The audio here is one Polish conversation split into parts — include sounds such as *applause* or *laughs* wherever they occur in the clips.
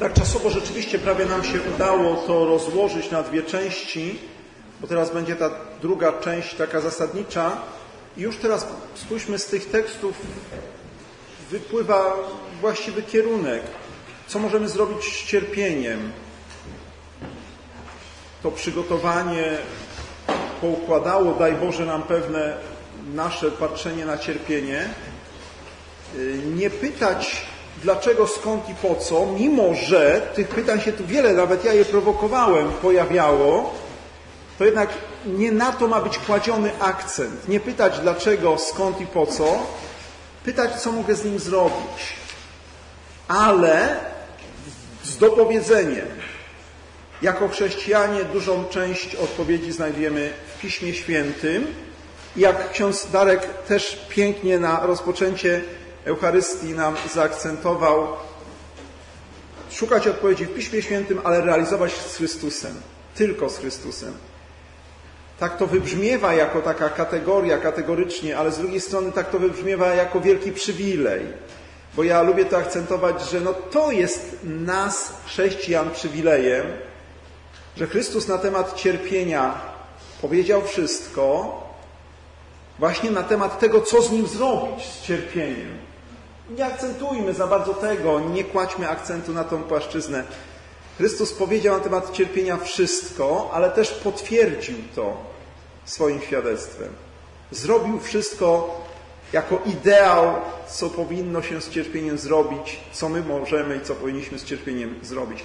Tak czasowo rzeczywiście prawie nam się udało to rozłożyć na dwie części, bo teraz będzie ta druga część taka zasadnicza. I już teraz spójrzmy z tych tekstów wypływa właściwy kierunek. Co możemy zrobić z cierpieniem? To przygotowanie poukładało, daj Boże, nam pewne nasze patrzenie na cierpienie. Nie pytać dlaczego, skąd i po co, mimo że tych pytań się tu wiele, nawet ja je prowokowałem, pojawiało, to jednak nie na to ma być kładziony akcent. Nie pytać dlaczego, skąd i po co, pytać, co mogę z nim zrobić. Ale z dopowiedzeniem. Jako chrześcijanie dużą część odpowiedzi znajdujemy w Piśmie Świętym. Jak ksiądz Darek też pięknie na rozpoczęcie Eucharystii nam zaakcentował, szukać odpowiedzi w Piśmie Świętym, ale realizować z Chrystusem. Tylko z Chrystusem. Tak to wybrzmiewa jako taka kategoria, kategorycznie, ale z drugiej strony tak to wybrzmiewa jako wielki przywilej. Bo ja lubię to akcentować, że no to jest nas, chrześcijan, przywilejem, że Chrystus na temat cierpienia powiedział wszystko, właśnie na temat tego, co z nim zrobić, z cierpieniem. Nie akcentujmy za bardzo tego, nie kładźmy akcentu na tą płaszczyznę. Chrystus powiedział na temat cierpienia wszystko, ale też potwierdził to swoim świadectwem. Zrobił wszystko jako ideał, co powinno się z cierpieniem zrobić, co my możemy i co powinniśmy z cierpieniem zrobić.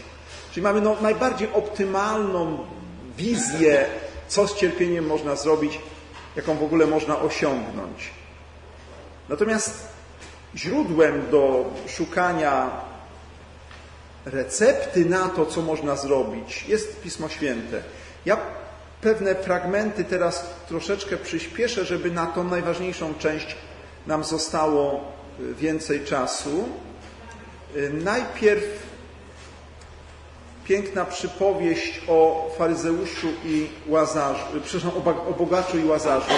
Czyli mamy no, najbardziej optymalną wizję, co z cierpieniem można zrobić, jaką w ogóle można osiągnąć. Natomiast źródłem do szukania recepty na to, co można zrobić, jest Pismo Święte. Ja pewne fragmenty teraz troszeczkę przyspieszę, żeby na tą najważniejszą część nam zostało więcej czasu. Najpierw piękna przypowieść o faryzeuszu i łazarzu, przepraszam, o bogaczu i łazarzu,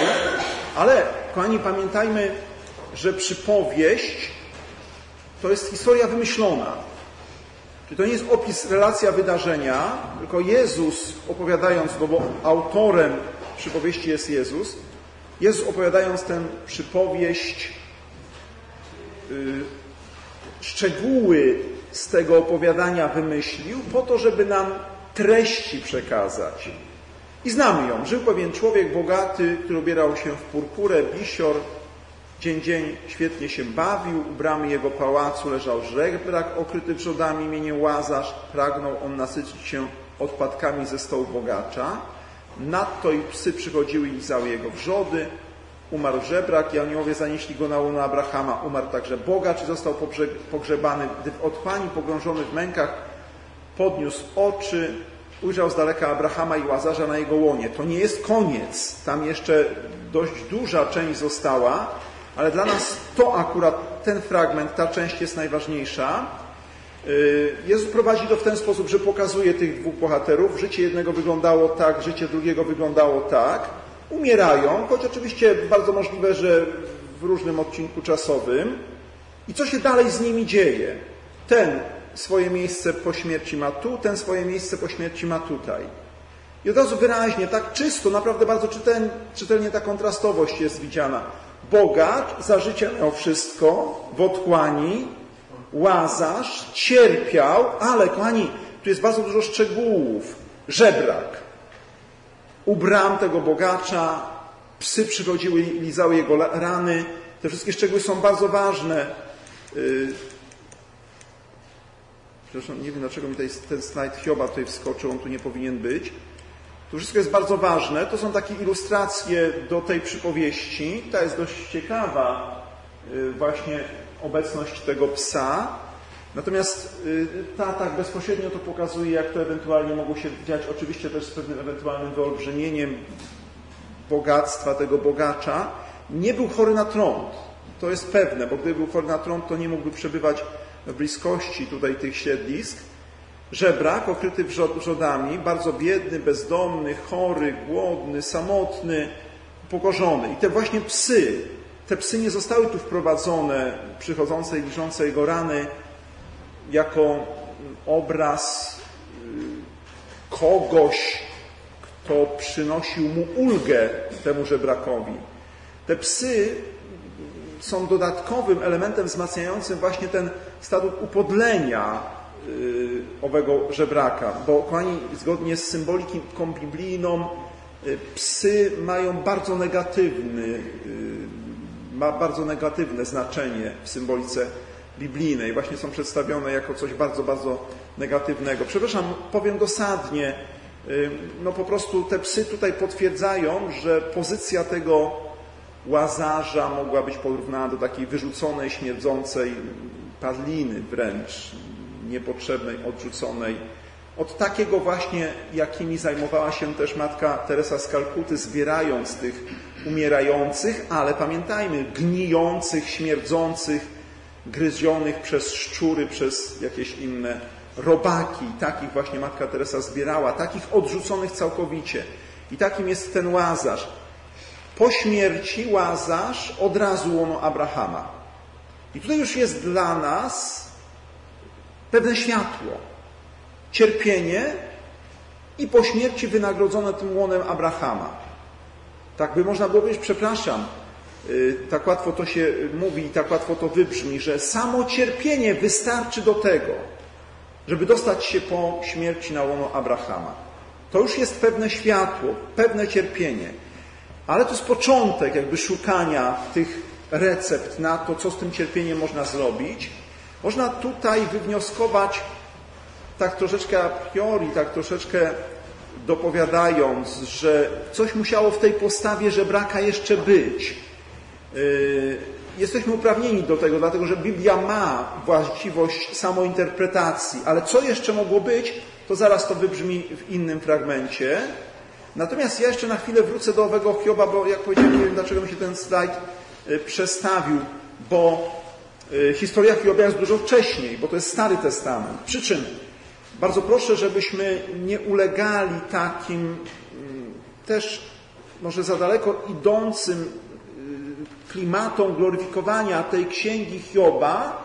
ale kochani, pamiętajmy, że przypowieść to jest historia wymyślona. Czyli to nie jest opis, relacja wydarzenia, tylko Jezus opowiadając go, bo autorem przypowieści jest Jezus, Jezus opowiadając tę przypowieść, yy, szczegóły z tego opowiadania wymyślił po to, żeby nam treści przekazać. I znamy ją. Żył pewien człowiek bogaty, który ubierał się w purpurę, bisior, dzień dzień świetnie się bawił, u bramy jego pałacu leżał żebrak okryty wrzodami imieniem Łazarz, pragnął on nasycić się odpadkami ze stołu bogacza. Nadto i psy przychodziły i lizały jego wrzody, Umarł żebrak i aniołowie zanieśli go na łono Abrahama. Umarł także bogacz i został pogrzebany. Gdy w otchłani pogrążony w mękach podniósł oczy, ujrzał z daleka Abrahama i Łazarza na jego łonie. To nie jest koniec. Tam jeszcze dość duża część została, ale dla nas to akurat ten fragment, ta część jest najważniejsza. Y, Jezus prowadzi to w ten sposób, że pokazuje tych dwóch bohaterów. Życie jednego wyglądało tak, życie drugiego wyglądało tak umierają, choć oczywiście bardzo możliwe, że w różnym odcinku czasowym. I co się dalej z nimi dzieje? Ten swoje miejsce po śmierci ma tu, ten swoje miejsce po śmierci ma tutaj. I od razu wyraźnie, tak czysto, naprawdę bardzo czytelnie, czytelnie ta kontrastowość jest widziana. Bogacz za życia miał wszystko w otchłani, łazarz cierpiał, ale kochani, tu jest bardzo dużo szczegółów. Żebrak, u bram tego bogacza psy przychodziły i lizały jego rany. Te wszystkie szczegóły są bardzo ważne. Y, Zresztą nie wiem, dlaczego mi ten slajd Hioba tutaj wskoczył, on tu nie powinien być. To wszystko jest bardzo ważne. To są takie ilustracje do tej przypowieści. Ta jest dość ciekawa, y, właśnie obecność tego psa. Natomiast y, ta tak bezpośrednio to pokazuje, jak to ewentualnie mogło się dziać, oczywiście też z pewnym ewentualnym wyolbrzymieniem bogactwa tego bogacza. Nie był chory na trąd. To jest pewne, bo gdyby był chory na trąd, to nie mógłby przebywać w bliskości tutaj tych siedlisk. Żebrak okryty wrzodami, bardzo biedny, bezdomny, chory, głodny, samotny, upokorzony. I te właśnie psy, te psy nie zostały tu wprowadzone, przychodzące i liczące jego rany, jako obraz y, kogoś, kto przynosił mu ulgę temu żebrakowi. Te psy są dodatkowym elementem wzmacniającym właśnie ten statut upodlenia y, owego żebraka, bo kochani, zgodnie z symboliką biblijną y, psy mają bardzo negatywny, ma bardzo negatywne znaczenie w symbolice biblijnej. Właśnie są przedstawione jako coś bardzo, bardzo negatywnego. Przepraszam, powiem dosadnie, no po prostu te psy tutaj potwierdzają, że pozycja tego łazarza mogła być porównana do takiej wyrzuconej, śmierdzącej padliny wręcz, niepotrzebnej, odrzuconej. Od takiego właśnie, jakimi zajmowała się też matka Teresa z Kalkuty, zbierając tych umierających, ale pamiętajmy, gnijących, śmierdzących, gryzionych przez szczury, przez jakieś inne robaki. Takich właśnie Matka Teresa zbierała, takich odrzuconych całkowicie. I takim jest ten Łazarz. Po śmierci Łazarz od razu łono Abrahama. I tutaj już jest dla nas pewne światło. Cierpienie i po śmierci wynagrodzone tym łonem Abrahama. Tak by można było powiedzieć, przepraszam, y, tak łatwo to się mówi i tak łatwo to wybrzmi, że samo cierpienie wystarczy do tego, żeby dostać się po śmierci na łono Abrahama. To już jest pewne światło, pewne cierpienie. Ale to jest początek jakby szukania tych recept na to, co z tym cierpieniem można zrobić. Można tutaj wywnioskować tak troszeczkę a priori, tak troszeczkę dopowiadając, że coś musiało w tej postawie żebraka jeszcze być. Yy, jesteśmy uprawnieni do tego, dlatego że Biblia ma właściwość samointerpretacji, ale co jeszcze mogło być, to zaraz to wybrzmi w innym fragmencie. Natomiast ja jeszcze na chwilę wrócę do owego Hioba, bo jak powiedziałem, nie wiem dlaczego mi się ten slajd y, przestawił, bo y, historia Hioba jest dużo wcześniej, bo to jest Stary Testament. Przy czym bardzo proszę, żebyśmy nie ulegali takim mm, też może za daleko idącym klimatom gloryfikowania tej księgi Hioba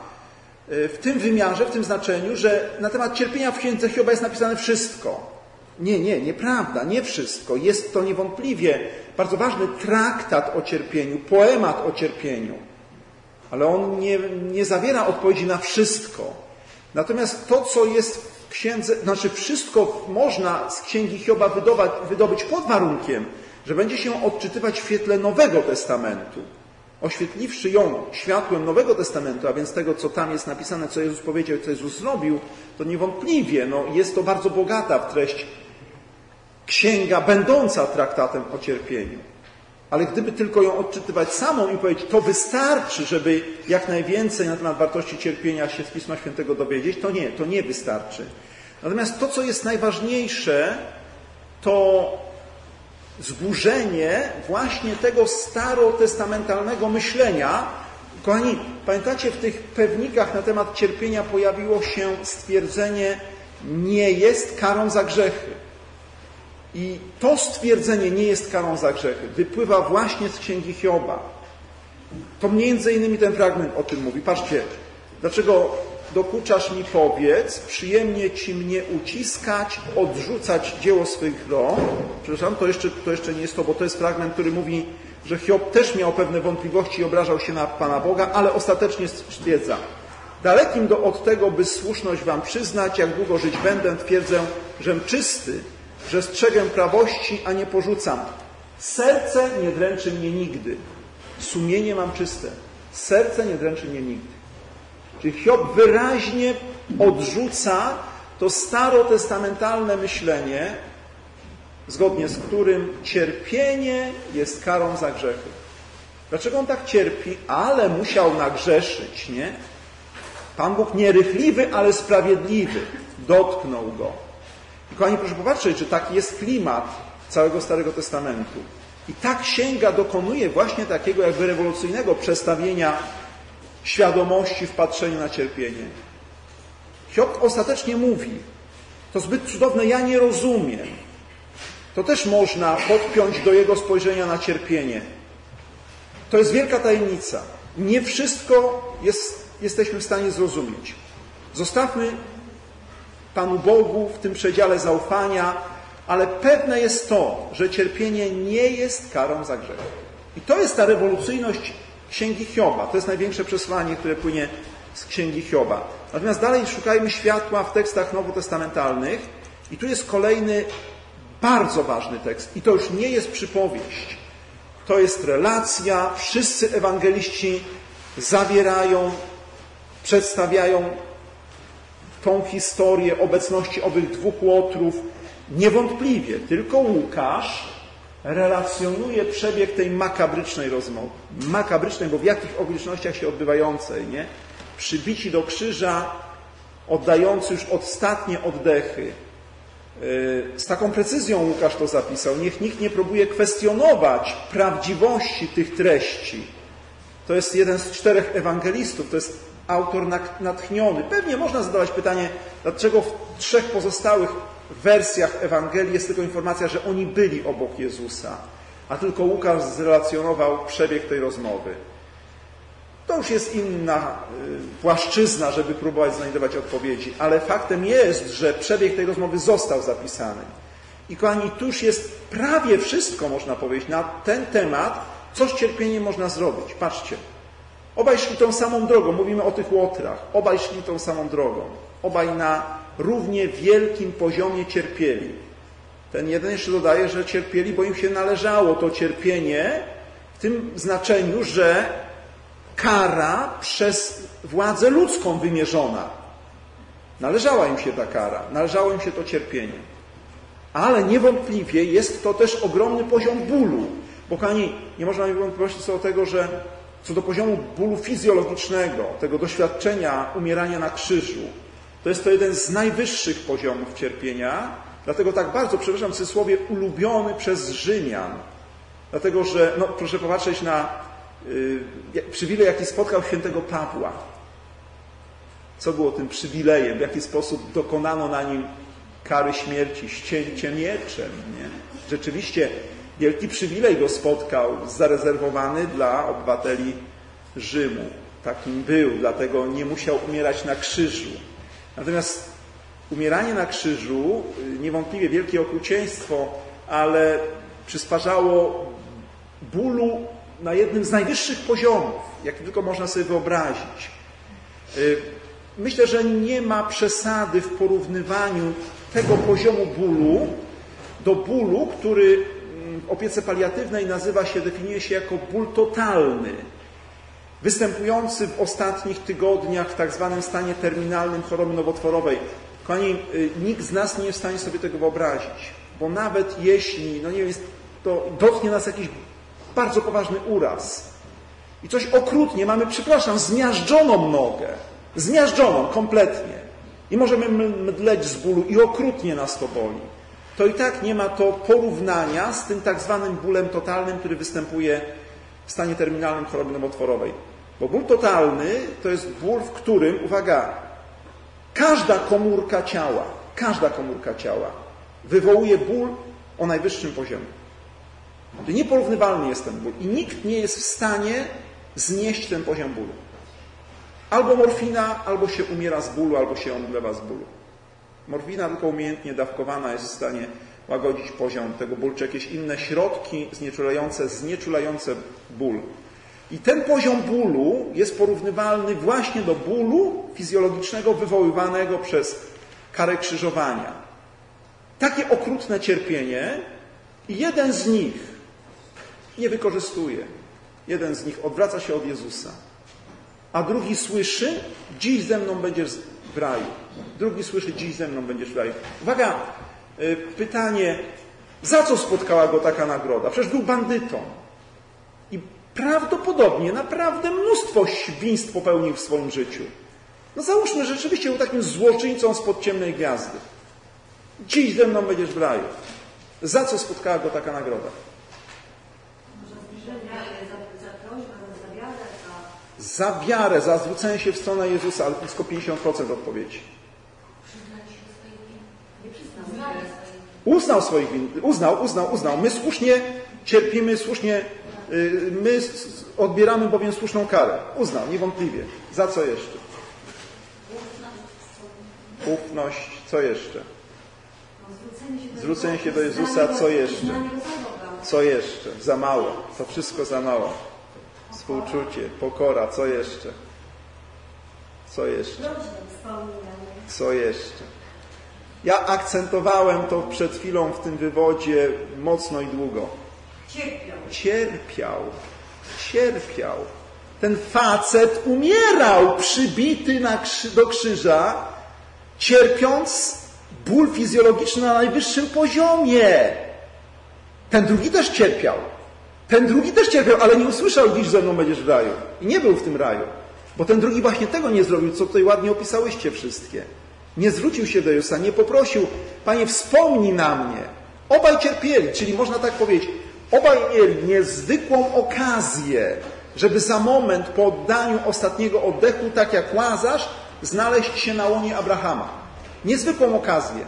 e, w tym wymiarze, w tym znaczeniu, że na temat cierpienia w księdze Hioba jest napisane wszystko. Nie, nie, nieprawda, nie wszystko. Jest to niewątpliwie bardzo ważny traktat o cierpieniu, poemat o cierpieniu, ale on nie, nie zawiera odpowiedzi na wszystko. Natomiast to, co jest w księdze, znaczy wszystko można z księgi Hioba wydobyć, wydobyć pod warunkiem, że będzie się odczytywać w świetle Nowego Testamentu oświetliwszy ją światłem Nowego Testamentu, a więc tego, co tam jest napisane, co Jezus powiedział, co Jezus zrobił, to niewątpliwie no, jest to bardzo bogata w treść księga będąca traktatem o cierpieniu. Ale gdyby tylko ją odczytywać samą i powiedzieć, to wystarczy, żeby jak najwięcej na temat wartości cierpienia się z Pisma Świętego dowiedzieć, to nie, to nie wystarczy. Natomiast to, co jest najważniejsze, to zburzenie właśnie tego starotestamentalnego myślenia. Kochani, pamiętacie, w tych pewnikach na temat cierpienia pojawiło się stwierdzenie nie jest karą za grzechy. I to stwierdzenie nie jest karą za grzechy wypływa właśnie z księgi Hioba. To między innymi ten fragment o tym mówi. Patrzcie, dlaczego dokuczasz mi powiedz, przyjemnie ci mnie uciskać, odrzucać dzieło swych rąk. Przepraszam, to jeszcze, to jeszcze nie jest to, bo to jest fragment, który mówi, że Hiob też miał pewne wątpliwości i obrażał się na Pana Boga, ale ostatecznie stwierdza, dalekim do, od tego, by słuszność wam przyznać, jak długo żyć będę, twierdzę, żem czysty, że strzegę prawości, a nie porzucam. Serce nie dręczy mnie nigdy. Sumienie mam czyste. Serce nie dręczy mnie nigdy. Czyli Hiob wyraźnie odrzuca to starotestamentalne myślenie, zgodnie z którym cierpienie jest karą za grzechy. Dlaczego on tak cierpi? Ale musiał nagrzeszyć, nie? Pan Bóg nierychliwy, ale sprawiedliwy. Dotknął go. I kochani, proszę popatrzeć, że taki jest klimat całego Starego Testamentu. I ta księga dokonuje właśnie takiego jakby rewolucyjnego przestawienia świadomości w patrzeniu na cierpienie. Hiob ostatecznie mówi, to zbyt cudowne, ja nie rozumiem. To też można podpiąć do jego spojrzenia na cierpienie. To jest wielka tajemnica. Nie wszystko jest, jesteśmy w stanie zrozumieć. Zostawmy Panu Bogu w tym przedziale zaufania, ale pewne jest to, że cierpienie nie jest karą za grzech. I to jest ta rewolucyjność Księgi Hioba. To jest największe przesłanie, które płynie z Księgi Hioba. Natomiast dalej szukajmy światła w tekstach nowotestamentalnych i tu jest kolejny bardzo ważny tekst. I to już nie jest przypowieść. To jest relacja. Wszyscy ewangeliści zawierają, przedstawiają tą historię obecności owych dwóch łotrów. Niewątpliwie, tylko Łukasz relacjonuje przebieg tej makabrycznej rozmowy. Makabrycznej, bo w jakich okolicznościach się odbywającej, nie? Przybici do krzyża, oddający już ostatnie oddechy. Y, z taką precyzją Łukasz to zapisał. Niech nikt nie próbuje kwestionować prawdziwości tych treści. To jest jeden z czterech ewangelistów, to jest autor natchniony. Pewnie można zadawać pytanie, dlaczego w trzech pozostałych wersjach Ewangelii jest tylko informacja, że oni byli obok Jezusa, a tylko Łukasz zrelacjonował przebieg tej rozmowy. To już jest inna y, płaszczyzna, żeby próbować znajdować odpowiedzi, ale faktem jest, że przebieg tej rozmowy został zapisany. I kochani, tu już jest prawie wszystko, można powiedzieć, na ten temat, co z cierpieniem można zrobić. Patrzcie. Obaj szli tą samą drogą. Mówimy o tych łotrach. Obaj szli tą samą drogą. Obaj na równie wielkim poziomie cierpieli. Ten jeden jeszcze dodaje, że cierpieli, bo im się należało to cierpienie w tym znaczeniu, że kara przez władzę ludzką wymierzona. Należała im się ta kara, należało im się to cierpienie. Ale niewątpliwie jest to też ogromny poziom bólu. Bo kochani, nie można wątpliwości co do tego, że co do poziomu bólu fizjologicznego, tego doświadczenia umierania na krzyżu, to jest to jeden z najwyższych poziomów cierpienia, dlatego tak bardzo, przepraszam w cudzysłowie, ulubiony przez Rzymian. Dlatego, że, no, proszę popatrzeć na y, przywilej, jaki spotkał świętego Pawła. Co było tym przywilejem? W jaki sposób dokonano na nim kary śmierci, ścięcie mieczem. Nie? Rzeczywiście wielki przywilej go spotkał, zarezerwowany dla obywateli Rzymu. Takim był, dlatego nie musiał umierać na krzyżu. Natomiast umieranie na krzyżu, y, niewątpliwie wielkie okrucieństwo, ale przysparzało bólu na jednym z najwyższych poziomów, jaki tylko można sobie wyobrazić. Y, myślę, że nie ma przesady w porównywaniu tego poziomu bólu do bólu, który w opiece paliatywnej nazywa się, definiuje się jako ból totalny występujący w ostatnich tygodniach w tak zwanym stanie terminalnym choroby nowotworowej. Kochani, y, nikt z nas nie jest w stanie sobie tego wyobrazić, bo nawet jeśli, no nie wiem, to dotknie nas jakiś bardzo poważny uraz i coś okrutnie, mamy, przepraszam, zmiażdżoną nogę, zmiażdżoną kompletnie i możemy mdleć z bólu i okrutnie nas to boli, to i tak nie ma to porównania z tym tak zwanym bólem totalnym, który występuje w stanie terminalnym choroby nowotworowej. Bo ból totalny to jest ból, w którym, uwaga, każda komórka ciała, każda komórka ciała wywołuje ból o najwyższym poziomie. Nieporównywalny jest ten ból i nikt nie jest w stanie znieść ten poziom bólu. Albo morfina, albo się umiera z bólu, albo się omdlewa z bólu. Morfina tylko umiejętnie dawkowana jest w stanie łagodzić poziom tego bólu, czy jakieś inne środki znieczulające, znieczulające ból. I ten poziom bólu jest porównywalny właśnie do bólu fizjologicznego wywoływanego przez karę krzyżowania. Takie okrutne cierpienie i jeden z nich nie wykorzystuje. Jeden z nich odwraca się od Jezusa, a drugi słyszy, dziś ze mną będziesz w raju. Drugi słyszy, dziś ze mną będziesz w raju. Uwaga, y, pytanie, za co spotkała go taka nagroda? Przecież był bandytą prawdopodobnie naprawdę mnóstwo świństw popełnił w swoim życiu. No załóżmy, że rzeczywiście był takim złoczyńcą spod ciemnej gwiazdy. Dziś ze mną będziesz w raju. Za co spotkała go taka nagroda? Za wiarę, za zwrócenie się w stronę Jezusa, ale blisko 50% odpowiedzi. Uznał swoich win, uznał, uznał, uznał. My słusznie cierpimy, słusznie Y, my odbieramy bowiem słuszną karę. Uznał, niewątpliwie. Za co jeszcze? ufność, co jeszcze? Zwrócenie się do Jezusa, co jeszcze? Co jeszcze? Za mało. To wszystko za mało. Współczucie, pokora, co jeszcze? Co jeszcze? Co jeszcze? Ja akcentowałem to przed chwilą w tym wywodzie mocno i długo. Cierpiał. Cierpiał. Cierpiał. Ten facet umierał przybity krzy do krzyża, cierpiąc ból fizjologiczny na najwyższym poziomie. Ten drugi też cierpiał. Ten drugi też cierpiał, ale nie usłyszał, dziś ze mną będziesz w raju. I nie był w tym raju. Bo ten drugi właśnie tego nie zrobił, co tutaj ładnie opisałyście wszystkie. Nie zwrócił się do Jezusa, nie poprosił, Panie, wspomnij na mnie. Obaj cierpieli, czyli można tak powiedzieć, obaj mieli niezwykłą okazję, żeby za moment po oddaniu ostatniego oddechu, tak jak Łazarz, znaleźć się na łonie Abrahama. Niezwykłą okazję.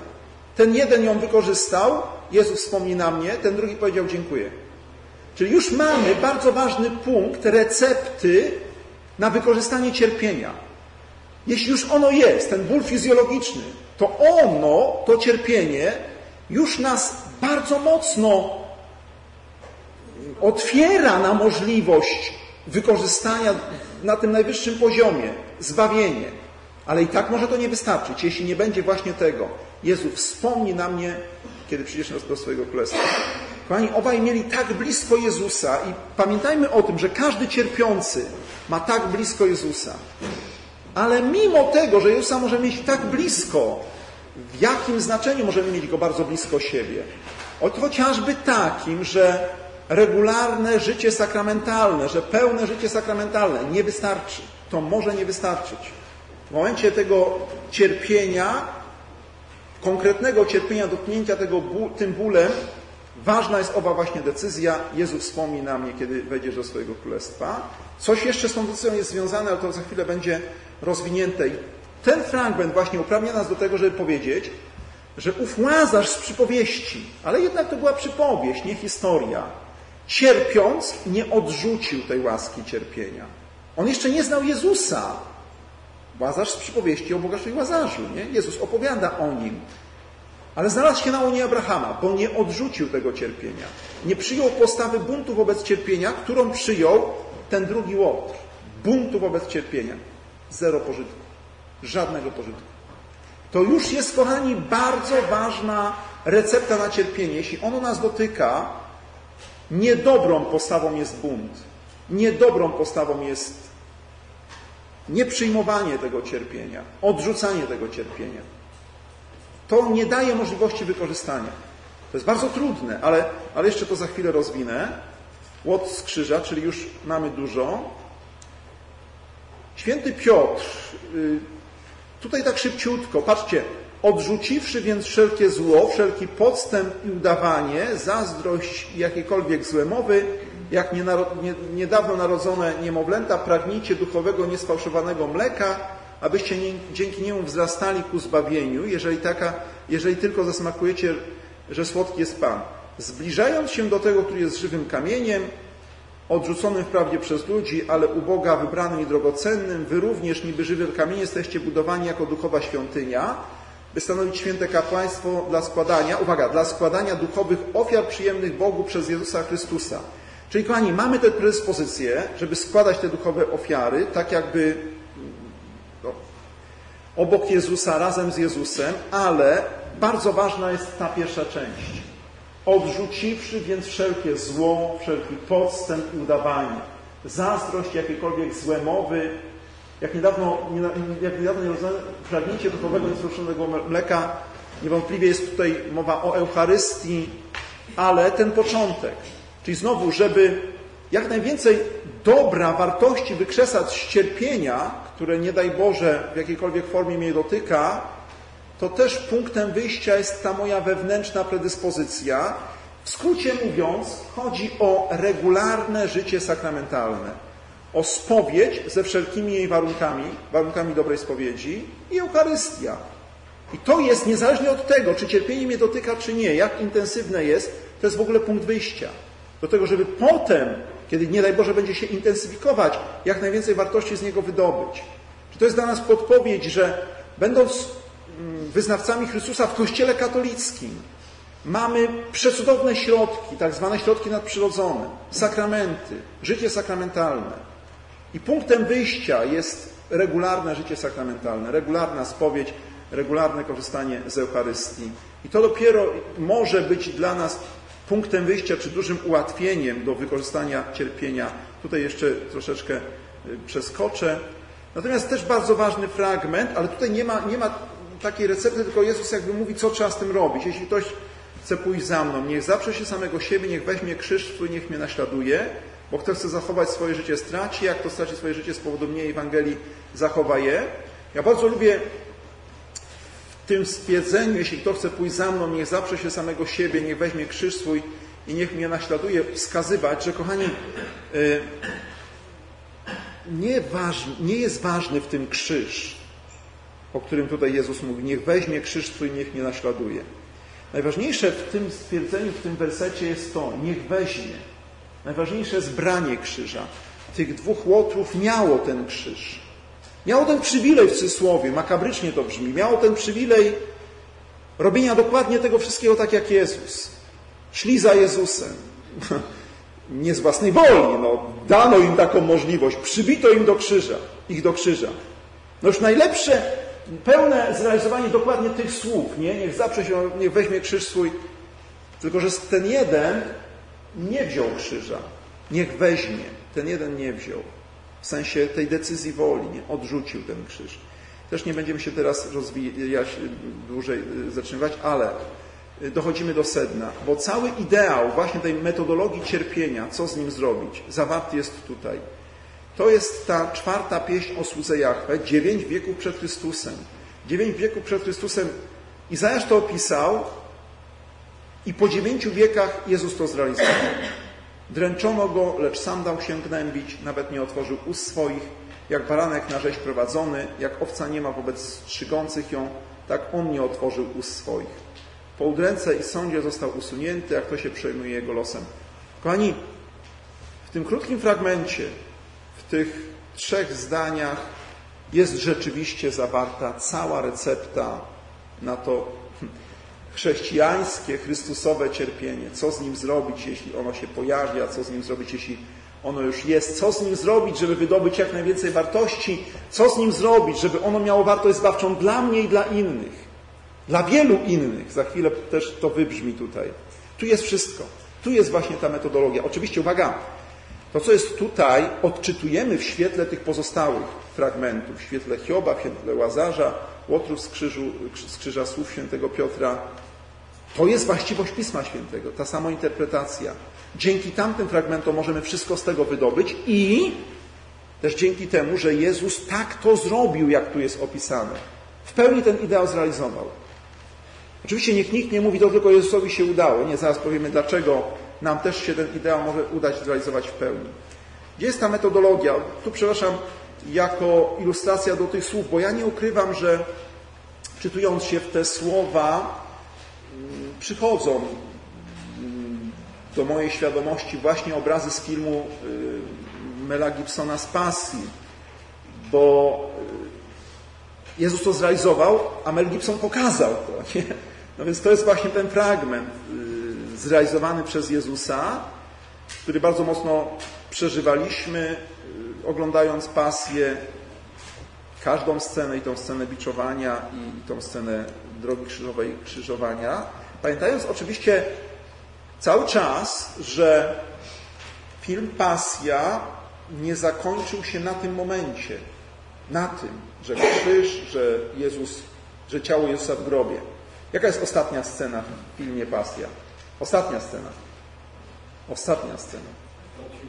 Ten jeden ją wykorzystał, Jezus wspomni na mnie, ten drugi powiedział dziękuję. Czyli już mamy bardzo ważny punkt recepty na wykorzystanie cierpienia. Jeśli już ono jest, ten ból fizjologiczny, to ono, to cierpienie, już nas bardzo mocno otwiera na możliwość wykorzystania na tym najwyższym poziomie, zbawienie. Ale i tak może to nie wystarczyć, jeśli nie będzie właśnie tego. Jezu, wspomni na mnie, kiedy przyjdziesz do swojego królestwa. Kochani, obaj mieli tak blisko Jezusa i pamiętajmy o tym, że każdy cierpiący ma tak blisko Jezusa. Ale mimo tego, że Jezusa może mieć tak blisko, w jakim znaczeniu możemy mieć Go bardzo blisko siebie? Od chociażby takim, że regularne życie sakramentalne, że pełne życie sakramentalne nie wystarczy. To może nie wystarczyć. W momencie tego cierpienia, konkretnego cierpienia, dotknięcia tego tym bólem, ważna jest owa właśnie decyzja. Jezus wspomni na mnie, kiedy wejdziesz do swojego królestwa. Coś jeszcze z tą decyzją jest związane, ale to za chwilę będzie rozwinięte. I ten fragment właśnie uprawnia nas do tego, żeby powiedzieć, że ów Łazarz z przypowieści, ale jednak to była przypowieść, nie historia, cierpiąc nie odrzucił tej łaski cierpienia. On jeszcze nie znał Jezusa. Łazarz z przypowieści o Bogaszu i Łazarzu. Nie? Jezus opowiada o nim. Ale znalazł się na łonie Abrahama, bo nie odrzucił tego cierpienia. Nie przyjął postawy buntu wobec cierpienia, którą przyjął ten drugi łotr. Buntu wobec cierpienia. Zero pożytku. Żadnego pożytku. To już jest, kochani, bardzo ważna recepta na cierpienie. Jeśli ono nas dotyka, niedobrą postawą jest bunt. Niedobrą postawą jest nieprzyjmowanie tego cierpienia, odrzucanie tego cierpienia. To nie daje możliwości wykorzystania. To jest bardzo trudne, ale, ale jeszcze to za chwilę rozwinę. Łot z krzyża, czyli już mamy dużo. Święty Piotr, y, tutaj tak szybciutko, patrzcie, odrzuciwszy więc wszelkie zło, wszelki podstęp i udawanie, zazdrość i jakiekolwiek złe mowy, jak niedawno narodzone niemowlęta, pragnijcie duchowego, niesfałszowanego mleka, abyście nie, dzięki niemu wzrastali ku zbawieniu, jeżeli, taka, jeżeli tylko zasmakujecie, że słodki jest Pan. Zbliżając się do tego, który jest żywym kamieniem, odrzuconym wprawdzie przez ludzi, ale u Boga wybranym i drogocennym, wy również niby żywy kamień jesteście budowani jako duchowa świątynia, by stanowić święte kapłaństwo dla składania, uwaga, dla składania duchowych ofiar przyjemnych Bogu przez Jezusa Chrystusa. Czyli kochani, mamy tę predyspozycję, żeby składać te duchowe ofiary, tak jakby obok Jezusa, razem z Jezusem, ale bardzo ważna jest ta pierwsza część. Odrzuciwszy więc wszelkie zło, wszelki podstęp i udawanie, zazdrość, jakiekolwiek złe mowy, jak niedawno, jak niedawno pragnięcie duchowego niezruszonego mleka, niewątpliwie jest tutaj mowa o Eucharystii, ale ten początek, czyli znowu, żeby jak najwięcej dobra, wartości wykrzesać z cierpienia, które nie daj Boże w jakiejkolwiek formie mnie dotyka, to też punktem wyjścia jest ta moja wewnętrzna predyspozycja. W skrócie mówiąc, chodzi o regularne życie sakramentalne, o spowiedź ze wszelkimi jej warunkami, warunkami dobrej spowiedzi i Eucharystia. I to jest niezależnie od tego, czy cierpienie mnie dotyka, czy nie, jak intensywne jest, to jest w ogóle punkt wyjścia. Do tego, żeby potem, kiedy nie daj Boże będzie się intensyfikować, jak najwięcej wartości z niego wydobyć. Czy to jest dla nas podpowiedź, że będąc mm, wyznawcami Chrystusa w Kościele katolickim mamy przecudowne środki, tak zwane środki nadprzyrodzone, sakramenty, życie sakramentalne. I punktem wyjścia jest regularne życie sakramentalne, regularna spowiedź, regularne korzystanie z Eucharystii. I to dopiero może być dla nas punktem wyjścia czy dużym ułatwieniem do wykorzystania cierpienia. Tutaj jeszcze troszeczkę y, przeskoczę. Natomiast też bardzo ważny fragment, ale tutaj nie ma, nie ma takiej recepty, tylko Jezus jakby mówi, co trzeba z tym robić. Jeśli ktoś chce pójść za mną, niech zaprze się samego siebie, niech weźmie krzyż swój, niech mnie naśladuje, bo kto chce zachować swoje życie, straci, jak kto straci swoje życie z powodu mnie Ewangelii, zachowa je. Ja bardzo lubię tym stwierdzeniu, jeśli kto chce pójść za mną, niech zaprze się samego siebie, niech weźmie krzyż swój i niech mnie naśladuje, wskazywać, że kochani, y, nie, nie jest ważny w tym krzyż, o którym tutaj Jezus mówi. Niech weźmie krzyż swój, niech mnie naśladuje. Najważniejsze w tym stwierdzeniu, w tym wersecie jest to, niech weźmie. Najważniejsze jest branie krzyża. Tych dwóch łotrów miało ten krzyż. Miało ten przywilej w cudzysłowie, makabrycznie to brzmi. Miało ten przywilej robienia dokładnie tego wszystkiego tak jak Jezus. Szli za Jezusem. *laughs* Nie z własnej woli, no, dano im taką możliwość, przybito im do krzyża, ich do krzyża. No już najlepsze, pełne zrealizowanie dokładnie tych słów, nie? Niech zaprze się, niech weźmie krzyż swój. Tylko, że ten jeden nie wziął krzyża. Niech weźmie. Ten jeden nie wziął. W sensie tej decyzji woli, nie? Odrzucił ten krzyż. Też nie będziemy się teraz rozwijać, dłużej y, zatrzymywać, ale y, dochodzimy do sedna, bo cały ideał właśnie tej metodologii cierpienia, co z nim zrobić, zawarty jest tutaj. To jest ta czwarta pieśń o słudze Jahwe, dziewięć wieków przed Chrystusem. Dziewięć wieków przed Chrystusem Izajasz to opisał i po dziewięciu wiekach Jezus to zrealizował. Dręczono go, lecz sam dał się gnębić, nawet nie otworzył ust swoich, jak baranek na rzeź prowadzony, jak owca nie ma wobec strzygących ją, tak on nie otworzył ust swoich. Po udręce i sądzie został usunięty, jak to się przejmuje jego losem. Kochani, w tym krótkim fragmencie, w tych trzech zdaniach jest rzeczywiście zawarta cała recepta na to, chrześcijańskie, chrystusowe cierpienie. Co z nim zrobić, jeśli ono się pojawia? Co z nim zrobić, jeśli ono już jest? Co z nim zrobić, żeby wydobyć jak najwięcej wartości? Co z nim zrobić, żeby ono miało wartość zbawczą dla mnie i dla innych? Dla wielu innych. Za chwilę też to wybrzmi tutaj. Tu jest wszystko. Tu jest właśnie ta metodologia. Oczywiście, uwaga, to, co jest tutaj, odczytujemy w świetle tych pozostałych fragmentów, w świetle Hioba, w świetle Łazarza, Łotrów z, krzyżu, z krzyża słów świętego Piotra, to jest właściwość Pisma Świętego, ta sama interpretacja. Dzięki tamtym fragmentom możemy wszystko z tego wydobyć i też dzięki temu, że Jezus tak to zrobił, jak tu jest opisane. W pełni ten ideał zrealizował. Oczywiście niech nikt nie mówi, to tylko Jezusowi się udało. Nie, zaraz powiemy, dlaczego nam też się ten ideał może udać zrealizować w pełni. Gdzie jest ta metodologia? Tu, przepraszam, jako ilustracja do tych słów, bo ja nie ukrywam, że czytując się w te słowa, przychodzą mm, do mojej świadomości właśnie obrazy z filmu y, Mela Gibsona z Pasji, bo y, Jezus to zrealizował, a Mel Gibson pokazał to. Nie? No więc to jest właśnie ten fragment y, zrealizowany przez Jezusa, który bardzo mocno przeżywaliśmy, oglądając pasję, każdą scenę i tą scenę biczowania i tą scenę drogi krzyżowej krzyżowania. Pamiętając oczywiście cały czas, że film Pasja nie zakończył się na tym momencie. Na tym, że krzyż, że Jezus, że ciało Jezusa w grobie. Jaka jest ostatnia scena w filmie Pasja? Ostatnia scena. Ostatnia scena.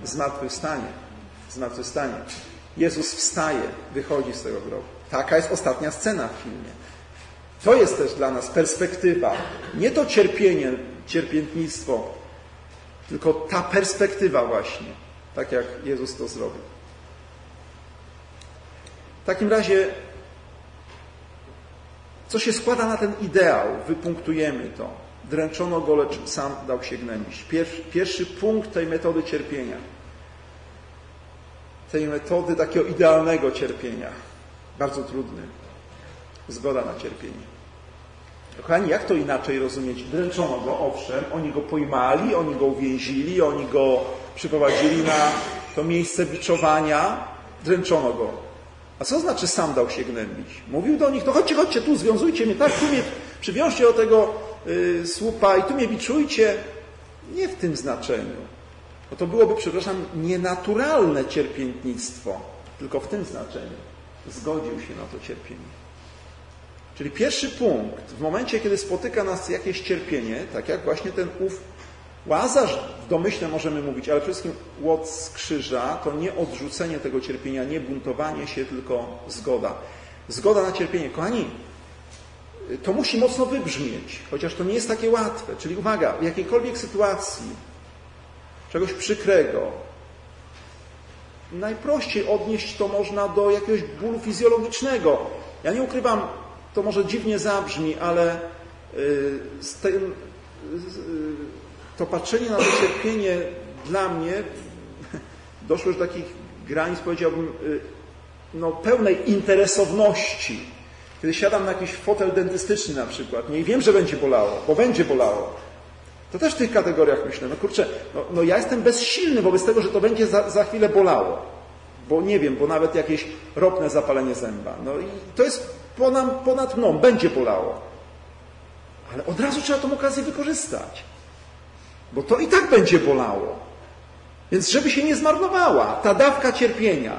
Zmartwychwstanie. Zmartwychwstanie. Jezus wstaje, wychodzi z tego grobu. Taka jest ostatnia scena w filmie. To jest też dla nas perspektywa. Nie to cierpienie, cierpiętnictwo, tylko ta perspektywa właśnie, tak jak Jezus to zrobił. W takim razie, co się składa na ten ideał? Wypunktujemy to. Dręczono go, lecz sam dał się gnębić. Pierwszy, punkt tej metody cierpienia. Tej metody takiego idealnego cierpienia. Bardzo trudny. Zgoda na cierpienie. Kochani, jak to inaczej rozumieć? Dręczono go, owszem, oni go pojmali, oni go uwięzili, oni go przyprowadzili na to miejsce biczowania, dręczono go. A co znaczy sam dał się gnębić? Mówił do nich, no chodźcie, chodźcie tu, związujcie mnie, tak, tu mnie przywiążcie do tego y, słupa i tu mnie biczujcie. Nie w tym znaczeniu. Bo to byłoby, przepraszam, nienaturalne cierpiętnictwo, tylko w tym znaczeniu. Zgodził się na to cierpienie. Czyli pierwszy punkt, w momencie, kiedy spotyka nas jakieś cierpienie, tak jak właśnie ten ów Łazarz w domyśle możemy mówić, ale przede wszystkim łot z krzyża to nie odrzucenie tego cierpienia, nie buntowanie się, tylko zgoda. Zgoda na cierpienie. Kochani, to musi mocno wybrzmieć, chociaż to nie jest takie łatwe. Czyli uwaga, w jakiejkolwiek sytuacji czegoś przykrego, najprościej odnieść to można do jakiegoś bólu fizjologicznego. Ja nie ukrywam, to może dziwnie zabrzmi, ale y, z tym, y, to patrzenie na to cierpienie dla mnie *laughs* doszło już do takich granic, powiedziałbym, y, no, pełnej interesowności. Kiedy siadam na jakiś fotel dentystyczny na przykład, nie i wiem, że będzie bolało, bo będzie bolało. To też w tych kategoriach myślę, no kurczę, no, no ja jestem bezsilny wobec tego, że to będzie za, za chwilę bolało. Bo nie wiem, bo nawet jakieś ropne zapalenie zęba. No i to jest ponad, ponad mną, będzie bolało. Ale od razu trzeba tą okazję wykorzystać. Bo to i tak będzie bolało. Więc żeby się nie zmarnowała ta dawka cierpienia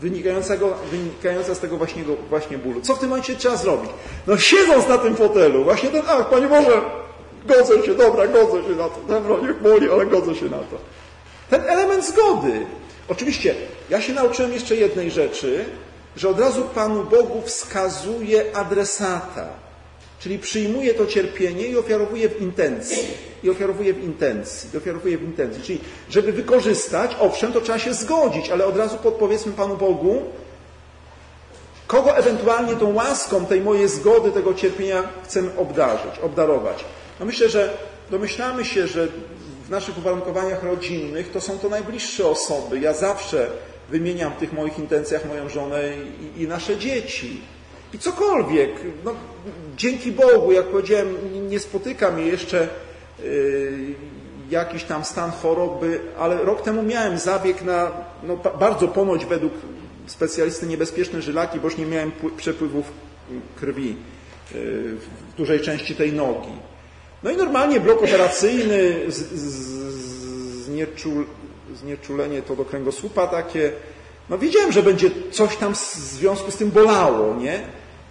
wynikającego, wynikająca z tego właśnie, właśnie bólu. Co w tym momencie trzeba zrobić? No siedząc na tym fotelu, właśnie ten ach, Panie Boże, godzę się, dobra, godzę się na to. Dobra, niech boli, ale godzę się na to. Ten element zgody. Oczywiście, ja się nauczyłem jeszcze jednej rzeczy, że od razu Panu Bogu wskazuje adresata. Czyli przyjmuje to cierpienie i ofiarowuje w intencji. I ofiarowuje w intencji. I ofiarowuje w intencji. Czyli, żeby wykorzystać, owszem, to trzeba się zgodzić, ale od razu podpowiedzmy Panu Bogu, kogo ewentualnie tą łaską tej mojej zgody, tego cierpienia chcemy obdarzyć, obdarować. No myślę, że domyślamy się, że w naszych uwarunkowaniach rodzinnych to są to najbliższe osoby. Ja zawsze wymieniam w tych moich intencjach moją żonę i, i nasze dzieci. I cokolwiek, no, dzięki Bogu, jak powiedziałem, nie spotyka mnie jeszcze yy, jakiś tam stan choroby, ale rok temu miałem zabieg na no, bardzo ponoć według specjalisty niebezpieczne żylaki, bo już nie miałem przepływów krwi yy, w dużej części tej nogi. No i normalnie blok operacyjny, z, z, znieczul, znieczulenie to do kręgosłupa takie. No wiedziałem, że będzie coś tam w związku z tym bolało, nie?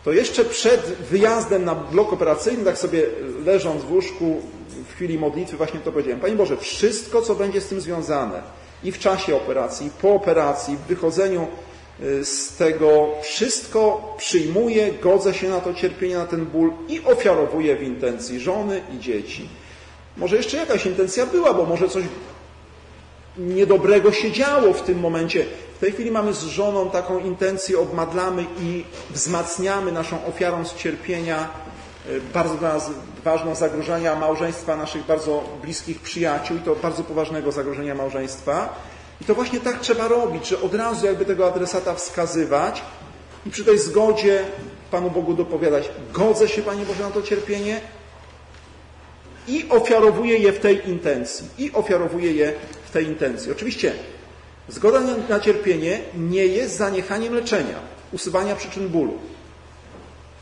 To jeszcze przed wyjazdem na blok operacyjny, tak sobie leżąc w łóżku w chwili modlitwy właśnie to powiedziałem. Panie Boże, wszystko, co będzie z tym związane i w czasie operacji, i po operacji, w wychodzeniu y, z tego, wszystko przyjmuję, godzę się na to cierpienie, na ten ból i ofiarowuję w intencji żony i dzieci. Może jeszcze jakaś intencja była, bo może coś niedobrego się działo w tym momencie. W tej chwili mamy z żoną taką intencję, obmadlamy i wzmacniamy naszą ofiarą z cierpienia e, bardzo dla nas ważną zagrożenia małżeństwa naszych bardzo bliskich przyjaciół i to bardzo poważnego zagrożenia małżeństwa. I to właśnie tak trzeba robić, że od razu jakby tego adresata wskazywać i przy tej zgodzie Panu Bogu dopowiadać, godzę się Panie Boże na to cierpienie i ofiarowuję je w tej intencji. I ofiarowuję je tej intencji. Oczywiście zgoda na cierpienie nie jest zaniechaniem leczenia, usuwania przyczyn bólu.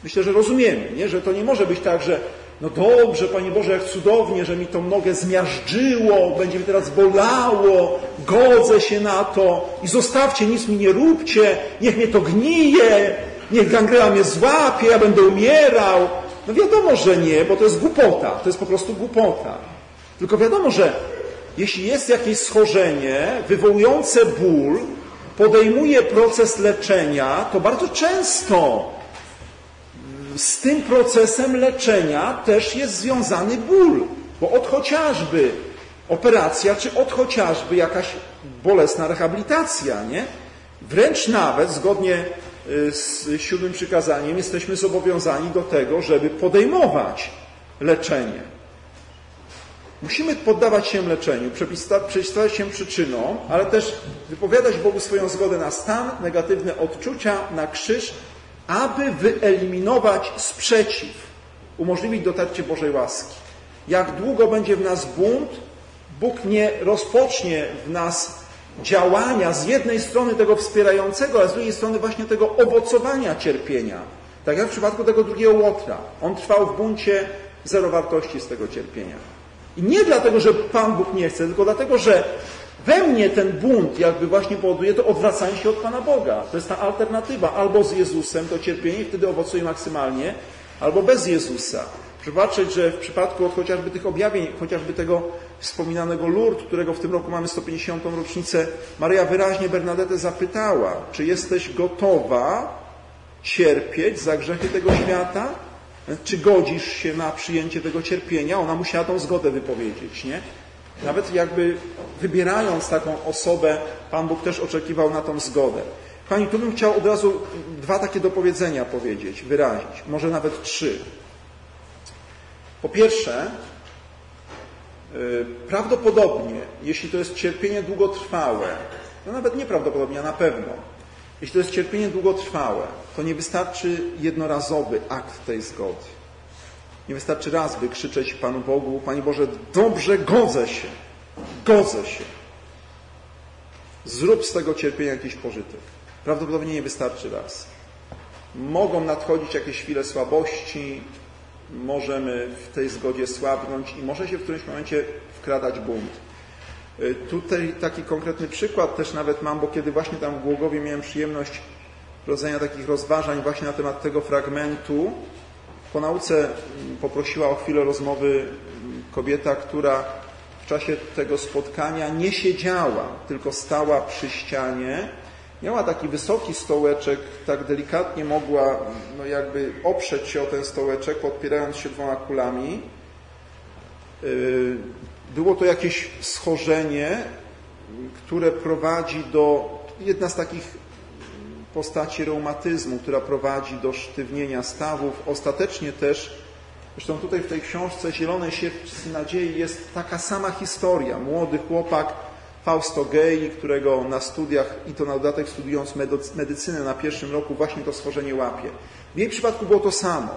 Myślę, że rozumiemy, nie? że to nie może być tak, że no dobrze, Panie Boże, jak cudownie, że mi tą nogę zmiażdżyło, będzie mi teraz bolało, godzę się na to i zostawcie, nic mi nie róbcie, niech mnie to gnije, niech gangrena mnie złapie, ja będę umierał. No wiadomo, że nie, bo to jest głupota, to jest po prostu głupota. Tylko wiadomo, że jeśli jest jakieś schorzenie wywołujące ból, podejmuje proces leczenia, to bardzo często z tym procesem leczenia też jest związany ból, bo od chociażby operacja, czy od chociażby jakaś bolesna rehabilitacja, nie? Wręcz nawet zgodnie y, z siódmym przykazaniem jesteśmy zobowiązani do tego, żeby podejmować leczenie. Musimy poddawać się leczeniu, przeciwstawiać się przyczynom, ale też wypowiadać Bogu swoją zgodę na stan, negatywne odczucia, na krzyż, aby wyeliminować sprzeciw. umożliwić dotarcie Bożej łaski. Jak długo będzie w nas bunt, Bóg nie rozpocznie w nas działania z jednej strony tego wspierającego, a z drugiej strony właśnie tego owocowania cierpienia. Tak jak w przypadku tego drugiego Łotra. On trwał w buncie zero wartości z tego cierpienia. I nie dlatego, że Pan Bóg nie chce, tylko dlatego, że we mnie ten bunt jakby właśnie powoduje to odwracanie się od Pana Boga. To jest ta alternatywa. Albo z Jezusem to cierpienie wtedy owocuje maksymalnie, albo bez Jezusa. Zobaczyć, że w przypadku chociażby tych objawień, chociażby tego wspominanego Lourdes, którego w tym roku mamy 150. rocznicę, Maria wyraźnie Bernadette zapytała, czy jesteś gotowa cierpieć za grzechy tego świata? Czy godzisz się na przyjęcie tego cierpienia? Ona musiała tą zgodę wypowiedzieć, nie? Nawet jakby wybierając taką osobę, Pan Bóg też oczekiwał na tą zgodę. Pani, tu bym chciał od razu dwa takie dopowiedzenia powiedzieć, wyrazić, może nawet trzy. Po pierwsze, y, prawdopodobnie, jeśli to jest cierpienie długotrwałe, no nawet nieprawdopodobnie, a na pewno, jeśli to jest cierpienie długotrwałe, to nie wystarczy jednorazowy akt tej zgody. Nie wystarczy raz wykrzyczeć Panu Bogu, Panie Boże, dobrze godzę się, godzę się. Zrób z tego cierpienia jakiś pożytek. Prawdopodobnie nie wystarczy raz. Mogą nadchodzić jakieś chwile słabości, możemy w tej zgodzie słabnąć i może się w którymś momencie wkradać bunt. Y, tutaj taki konkretny przykład też nawet mam, bo kiedy właśnie tam w Głogowie miałem przyjemność prowadzenia takich rozważań właśnie na temat tego fragmentu, po nauce mm, poprosiła o chwilę rozmowy mm, kobieta, która w czasie tego spotkania nie siedziała, tylko stała przy ścianie. Miała taki wysoki stołeczek, tak delikatnie mogła no jakby oprzeć się o ten stołeczek, podpierając się dwoma kulami. Było to jakieś schorzenie, które prowadzi do, jedna z takich postaci reumatyzmu, która prowadzi do sztywnienia stawów. Ostatecznie też, zresztą tutaj w tej książce Zielonej Siewcy Nadziei jest taka sama historia. Młody chłopak Fausto Gei, którego na studiach i to na dodatek studiując medycynę na pierwszym roku właśnie to schorzenie łapie. W jej przypadku było to samo.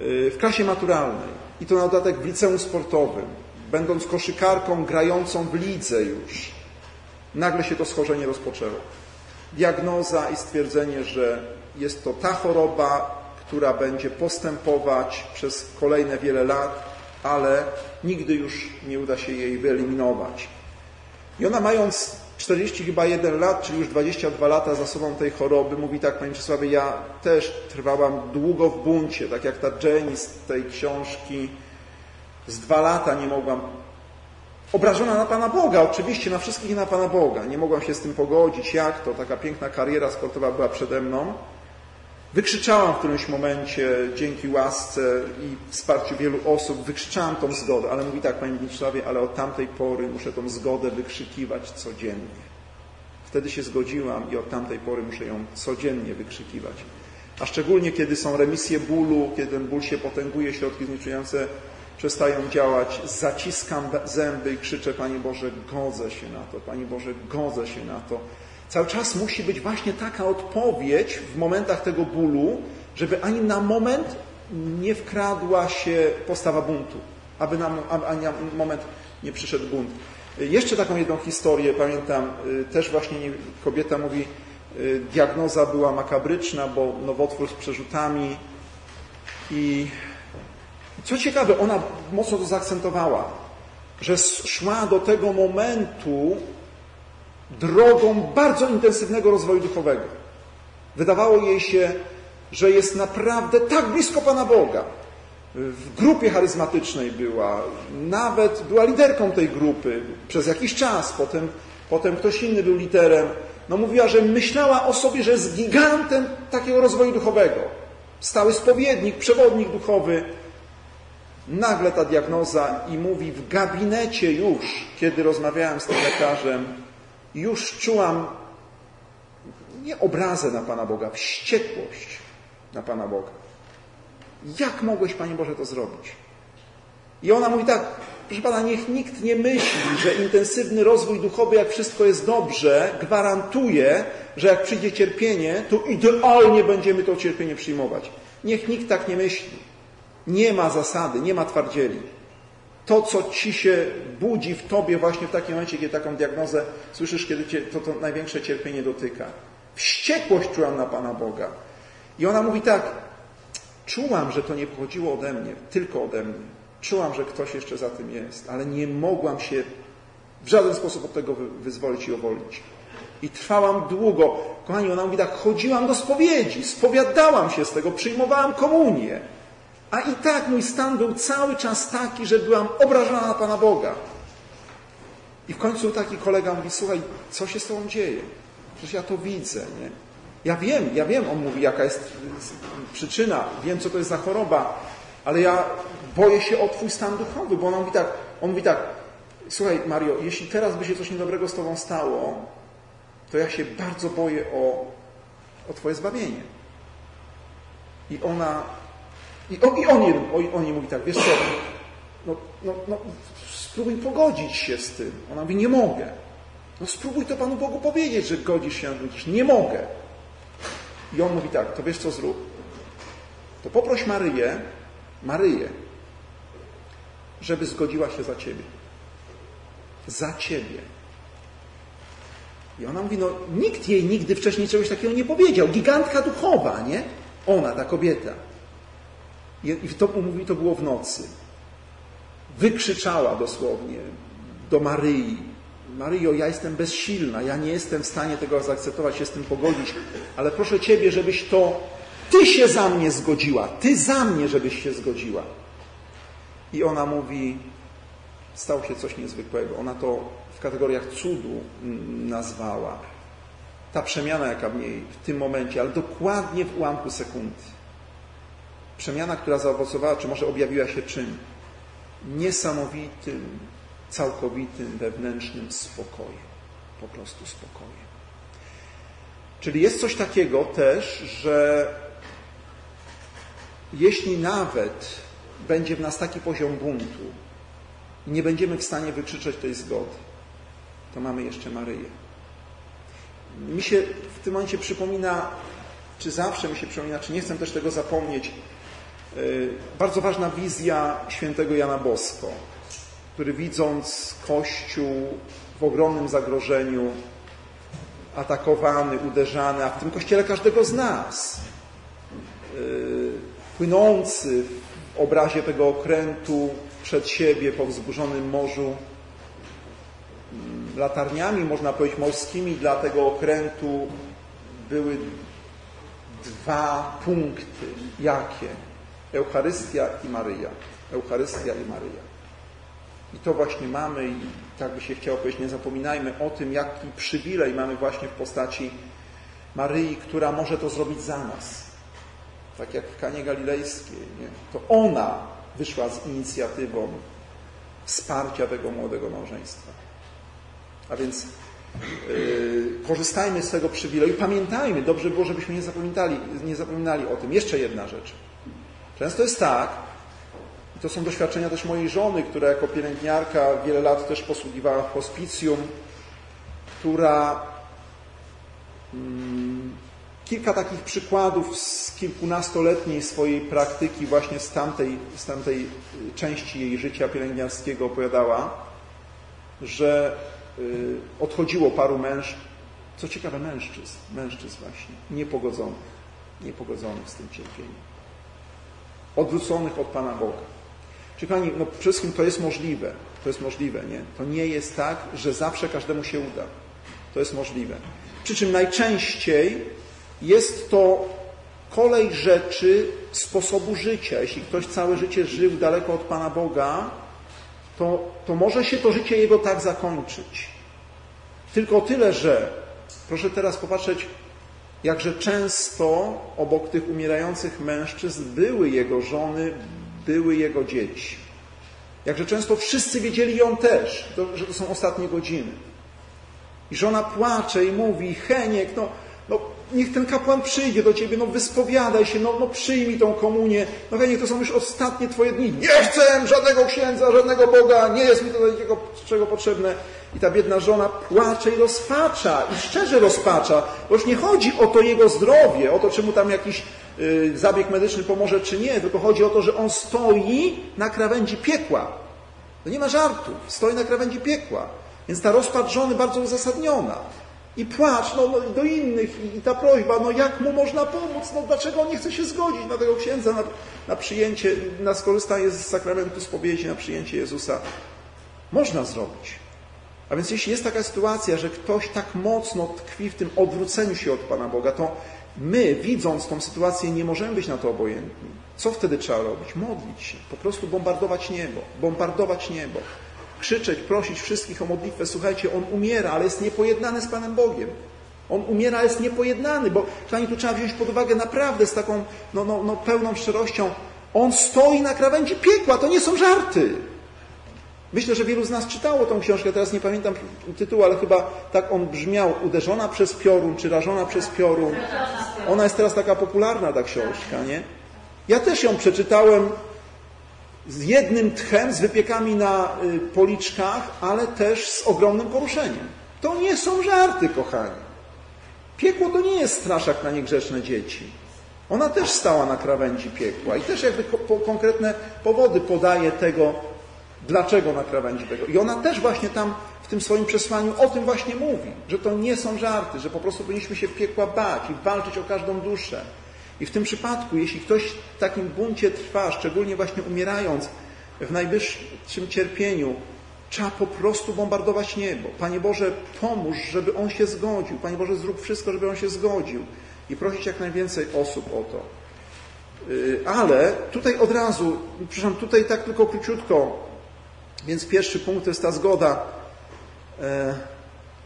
Y, w klasie maturalnej i to na dodatek w liceum sportowym, będąc koszykarką grającą w lidze już, nagle się to schorzenie rozpoczęło diagnoza i stwierdzenie, że jest to ta choroba, która będzie postępować przez kolejne wiele lat, ale nigdy już nie uda się jej wyeliminować. I ona mając 40 chyba 1 lat, czyli już 22 lata za sobą tej choroby, mówi tak, Panie Czesławie, ja też trwałam długo w buncie, tak jak ta Jenny z tej książki, z dwa lata nie mogłam Obrażona na Pana Boga, oczywiście na wszystkich i na Pana Boga. Nie mogłam się z tym pogodzić. Jak to? Taka piękna kariera sportowa była przede mną. Wykrzyczałam w którymś momencie, dzięki łasce i wsparciu wielu osób, wykrzyczałam tą zgodę, ale mówi tak, Panie Mieczysławie, ale od tamtej pory muszę tą zgodę wykrzykiwać codziennie. Wtedy się zgodziłam i od tamtej pory muszę ją codziennie wykrzykiwać. A szczególnie, kiedy są remisje bólu, kiedy ten ból się potęguje, środki znieczulające przestają działać, zaciskam zęby i krzyczę, Panie Boże, godzę się na to, Panie Boże, godzę się na to. Cały czas musi być właśnie taka odpowiedź w momentach tego bólu, żeby ani na moment nie wkradła się postawa buntu, aby na, ani na moment nie przyszedł bunt. Jeszcze taką jedną historię pamiętam, y, też właśnie kobieta mówi, y, diagnoza była makabryczna, bo nowotwór z przerzutami i co ciekawe, ona mocno to zaakcentowała, że szła do tego momentu drogą bardzo intensywnego rozwoju duchowego. Wydawało jej się, że jest naprawdę tak blisko Pana Boga. W grupie charyzmatycznej była, nawet była liderką tej grupy przez jakiś czas, potem, potem ktoś inny był liderem. No mówiła, że myślała o sobie, że jest gigantem takiego rozwoju duchowego. Stały spowiednik, przewodnik duchowy, Nagle ta diagnoza i mówi w gabinecie już, kiedy rozmawiałem z tym lekarzem, już czułam nie obrazę na Pana Boga, wściekłość na Pana Boga. Jak mogłeś, Panie Boże, to zrobić? I ona mówi tak, proszę Pana, niech nikt nie myśli, że intensywny rozwój duchowy, jak wszystko jest dobrze, gwarantuje, że jak przyjdzie cierpienie, to idealnie będziemy to cierpienie przyjmować. Niech nikt tak nie myśli. Nie ma zasady, nie ma twardzieli. To, co ci się budzi w tobie właśnie w takim momencie, kiedy taką diagnozę słyszysz, kiedy cię to, to największe cierpienie dotyka. Wściekłość czułam na Pana Boga. I ona mówi tak, czułam, że to nie pochodziło ode mnie, tylko ode mnie. Czułam, że ktoś jeszcze za tym jest, ale nie mogłam się w żaden sposób od tego wyzwolić i owolnić. I trwałam długo. Kochani, ona mówi tak, chodziłam do spowiedzi, spowiadałam się z tego, przyjmowałam komunię. A i tak mój stan był cały czas taki, że byłam obrażona na Pana Boga. I w końcu taki kolega mówi, słuchaj, co się z Tobą dzieje? Przecież ja to widzę, nie? Ja wiem, ja wiem, on mówi, jaka jest przyczyna, wiem, co to jest za choroba, ale ja boję się o Twój stan duchowy, bo on mówi tak, on mówi tak, słuchaj Mario, jeśli teraz by się coś niedobrego z Tobą stało, to ja się bardzo boję o, o Twoje zbawienie. I ona, i on, i on, jej mówi tak, wiesz co, no, no, no, spróbuj pogodzić się z tym. Ona mówi, nie mogę. No spróbuj to Panu Bogu powiedzieć, że godzisz się to. Nie mogę. I on mówi tak, to wiesz co zrób? To poproś Maryję, Maryję, żeby zgodziła się za Ciebie. Za Ciebie. I ona mówi, no nikt jej nigdy wcześniej czegoś takiego nie powiedział. Gigantka duchowa, nie? Ona, ta kobieta. I to mówi, to było w nocy. Wykrzyczała dosłownie do Maryi. Maryjo, ja jestem bezsilna, ja nie jestem w stanie tego zaakceptować, się z tym pogodzić, ale proszę Ciebie, żebyś to Ty się za mnie zgodziła, Ty za mnie, żebyś się zgodziła. I ona mówi, stało się coś niezwykłego. Ona to w kategoriach cudu nazwała. Ta przemiana, jaka w niej w tym momencie, ale dokładnie w ułamku sekundy. Przemiana, która zaowocowała, czy może objawiła się czym? Niesamowitym, całkowitym wewnętrznym spokojem. Po prostu spokojem. Czyli jest coś takiego też, że jeśli nawet będzie w nas taki poziom buntu i nie będziemy w stanie wykrzyczeć tej zgody, to mamy jeszcze Maryję. Mi się w tym momencie przypomina, czy zawsze mi się przypomina, czy nie chcę też tego zapomnieć, bardzo ważna wizja świętego Jana Bosko, który widząc Kościół w ogromnym zagrożeniu, atakowany, uderzany, a w tym Kościele każdego z nas, yy, płynący w obrazie tego okrętu przed siebie po wzburzonym morzu, latarniami, można powiedzieć, morskimi dla tego okrętu były dwa punkty. Jakie? Eucharystia i Maryja. Eucharystia i Maryja. I to właśnie mamy i tak by się chciało powiedzieć, nie zapominajmy o tym, jaki przywilej mamy właśnie w postaci Maryi, która może to zrobić za nas. Tak jak w Kanie Galilejskiej. Nie? To ona wyszła z inicjatywą wsparcia tego młodego małżeństwa. A więc yy, korzystajmy z tego przywileju. Pamiętajmy, dobrze było, żebyśmy nie zapominali, nie zapominali o tym. Jeszcze jedna rzecz. Często jest tak, i to są doświadczenia też mojej żony, która jako pielęgniarka wiele lat też posługiwała w hospicjum, która mm, kilka takich przykładów z kilkunastoletniej swojej praktyki właśnie z tamtej, z tamtej części jej życia pielęgniarskiego opowiadała, że y, odchodziło paru mężczyzn, co ciekawe mężczyzn, mężczyzn właśnie, niepogodzonych, niepogodzonych z tym cierpieniem, odwróconych od Pana Boga. Czyli Pani, no przede wszystkim to jest możliwe, to jest możliwe, nie? To nie jest tak, że zawsze każdemu się uda. To jest możliwe. Przy czym najczęściej jest to kolej rzeczy sposobu życia. Jeśli ktoś całe życie żył daleko od Pana Boga, to, to może się to życie jego tak zakończyć. Tylko tyle, że proszę teraz popatrzeć, jakże często obok tych umierających mężczyzn były jego żony, były jego dzieci. Jakże często wszyscy wiedzieli ją też, że to są ostatnie godziny. I żona płacze i mówi, Heniek, no, no niech ten kapłan przyjdzie do ciebie, no wyspowiadaj się, no, no przyjmij tą komunię. No Heniek, to są już ostatnie twoje dni. Nie chcę żadnego księdza, żadnego Boga, nie jest mi to do niczego czego potrzebne. I ta biedna żona płacze i rozpacza, i szczerze rozpacza, bo już nie chodzi o to jego zdrowie, o to, czy mu tam jakiś y, zabieg medyczny pomoże, czy nie, tylko chodzi o to, że on stoi na krawędzi piekła. To nie ma żartów, stoi na krawędzi piekła. Więc ta rozpacz żony bardzo uzasadniona. I płacz no, no, do innych, i, i ta prośba, no jak mu można pomóc, no dlaczego on nie chce się zgodzić na tego księdza, na, na przyjęcie, na skorzystanie z sakramentu spowiedzi, na przyjęcie Jezusa. Można zrobić. A więc jeśli jest taka sytuacja, że ktoś tak mocno tkwi w tym odwróceniu się od Pana Boga, to my, widząc tą sytuację, nie możemy być na to obojętni. Co wtedy trzeba robić? Modlić się, po prostu bombardować niebo, bombardować niebo, krzyczeć, prosić wszystkich o modlitwę. Słuchajcie, on umiera, ale jest niepojednany z Panem Bogiem. On umiera, ale jest niepojednany, bo Kochani, tu trzeba wziąć pod uwagę naprawdę z taką no, no, no, pełną szczerością. On stoi na krawędzi piekła, to nie są żarty. Myślę, że wielu z nas czytało tą książkę, teraz nie pamiętam tytułu, ale chyba tak on brzmiał, uderzona przez piorun, czy rażona przez piorun. Ona jest teraz taka popularna, ta książka, nie? Ja też ją przeczytałem z jednym tchem, z wypiekami na y, policzkach, ale też z ogromnym poruszeniem. To nie są żarty, kochani. Piekło to nie jest straszak na niegrzeczne dzieci. Ona też stała na krawędzi piekła i też jakby konkretne powody podaje tego, dlaczego na krawędzi tego. I ona też właśnie tam w tym swoim przesłaniu o tym właśnie mówi, że to nie są żarty, że po prostu powinniśmy się piekła bać i walczyć o każdą duszę. I w tym przypadku, jeśli ktoś w takim buncie trwa, szczególnie właśnie umierając w najwyższym cierpieniu, trzeba po prostu bombardować niebo. Panie Boże, pomóż, żeby on się zgodził. Panie Boże, zrób wszystko, żeby on się zgodził. I prosić jak najwięcej osób o to. Y, ale tutaj od razu, przepraszam, tutaj tak tylko króciutko, więc pierwszy punkt to jest ta zgoda. E,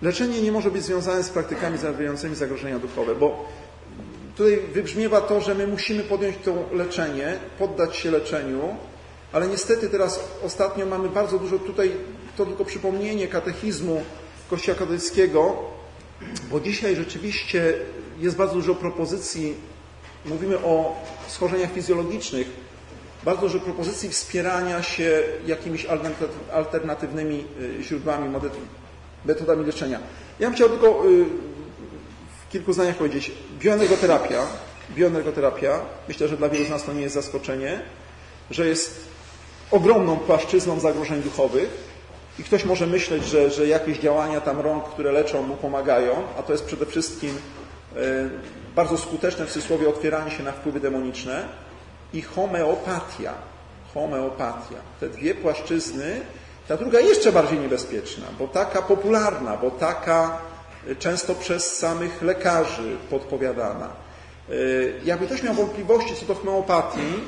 leczenie nie może być związane z praktykami zawierającymi zagrożenia duchowe, bo tutaj wybrzmiewa to, że my musimy podjąć to leczenie, poddać się leczeniu, ale niestety teraz ostatnio mamy bardzo dużo tutaj, to tylko przypomnienie katechizmu Kościoła katolickiego, bo dzisiaj rzeczywiście jest bardzo dużo propozycji, mówimy o schorzeniach fizjologicznych, bardzo dużo propozycji wspierania się jakimiś alternatywnymi y, źródłami, metodami leczenia. Ja bym chciał tylko y, w kilku zdaniach powiedzieć. Bioenergoterapia, bioenergoterapia, myślę, że dla wielu z nas to nie jest zaskoczenie, że jest ogromną płaszczyzną zagrożeń duchowych i ktoś może myśleć, że, że jakieś działania tam rąk, które leczą, mu pomagają, a to jest przede wszystkim y, bardzo skuteczne w cudzysłowie otwieranie się na wpływy demoniczne, i homeopatia. Homeopatia. Te dwie płaszczyzny, ta druga jeszcze bardziej niebezpieczna, bo taka popularna, bo taka e, często przez samych lekarzy podpowiadana. E, jakby ktoś miał wątpliwości co do homeopatii,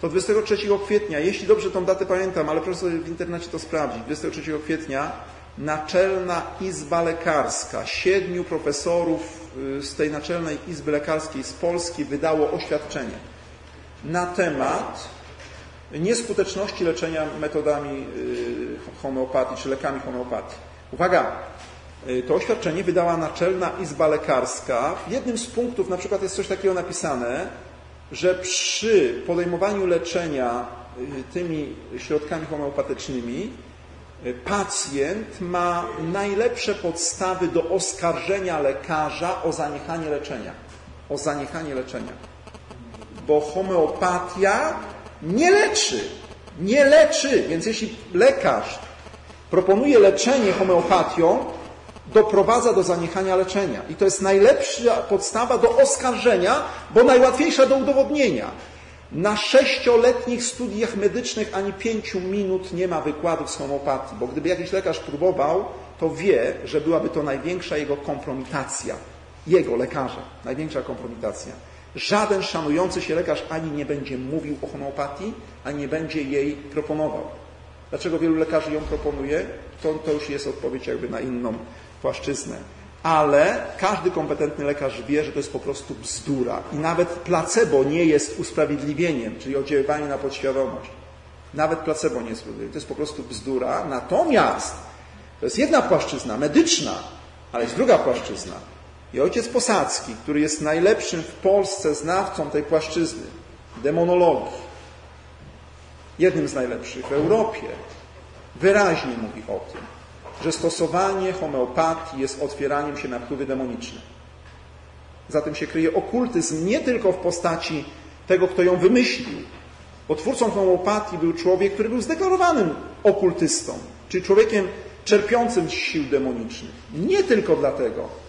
to 23 kwietnia, jeśli dobrze tą datę pamiętam, ale proszę sobie w internecie to sprawdzić, 23 kwietnia Naczelna Izba Lekarska, siedmiu profesorów e, z tej Naczelnej Izby Lekarskiej z Polski wydało oświadczenie na temat nieskuteczności leczenia metodami y, homeopatii czy lekami homeopatii. Uwaga, y, to oświadczenie wydała Naczelna Izba Lekarska. W jednym z punktów na przykład jest coś takiego napisane, że przy podejmowaniu leczenia y, tymi środkami homeopatycznymi pacjent ma najlepsze podstawy do oskarżenia lekarza o zaniechanie leczenia. O zaniechanie leczenia bo homeopatia nie leczy. Nie leczy. Więc jeśli lekarz proponuje leczenie homeopatią, doprowadza do zaniechania leczenia. I to jest najlepsza podstawa do oskarżenia, bo najłatwiejsza do udowodnienia. Na sześcioletnich studiach medycznych ani pięciu minut nie ma wykładów z homeopatii, bo gdyby jakiś lekarz próbował, to wie, że byłaby to największa jego kompromitacja. Jego lekarza. Największa kompromitacja. Żaden szanujący się lekarz ani nie będzie mówił o homeopatii, ani nie będzie jej proponował. Dlaczego wielu lekarzy ją proponuje? To, to już jest odpowiedź jakby na inną płaszczyznę. Ale każdy kompetentny lekarz wie, że to jest po prostu bzdura. I nawet placebo nie jest usprawiedliwieniem, czyli oddziaływanie na podświadomość. Nawet placebo nie jest usprawiedliwieniem. To jest po prostu bzdura. Natomiast to jest jedna płaszczyzna, medyczna, ale jest druga płaszczyzna, i ojciec Posadzki, który jest najlepszym w Polsce znawcą tej płaszczyzny, demonologii, jednym z najlepszych w Europie, wyraźnie mówi o tym, że stosowanie homeopatii jest otwieraniem się na wpływy demoniczne. Za tym się kryje okultyzm nie tylko w postaci tego, kto ją wymyślił. Bo twórcą homeopatii był człowiek, który był zdeklarowanym okultystą, czyli człowiekiem czerpiącym z sił demonicznych. Nie tylko dlatego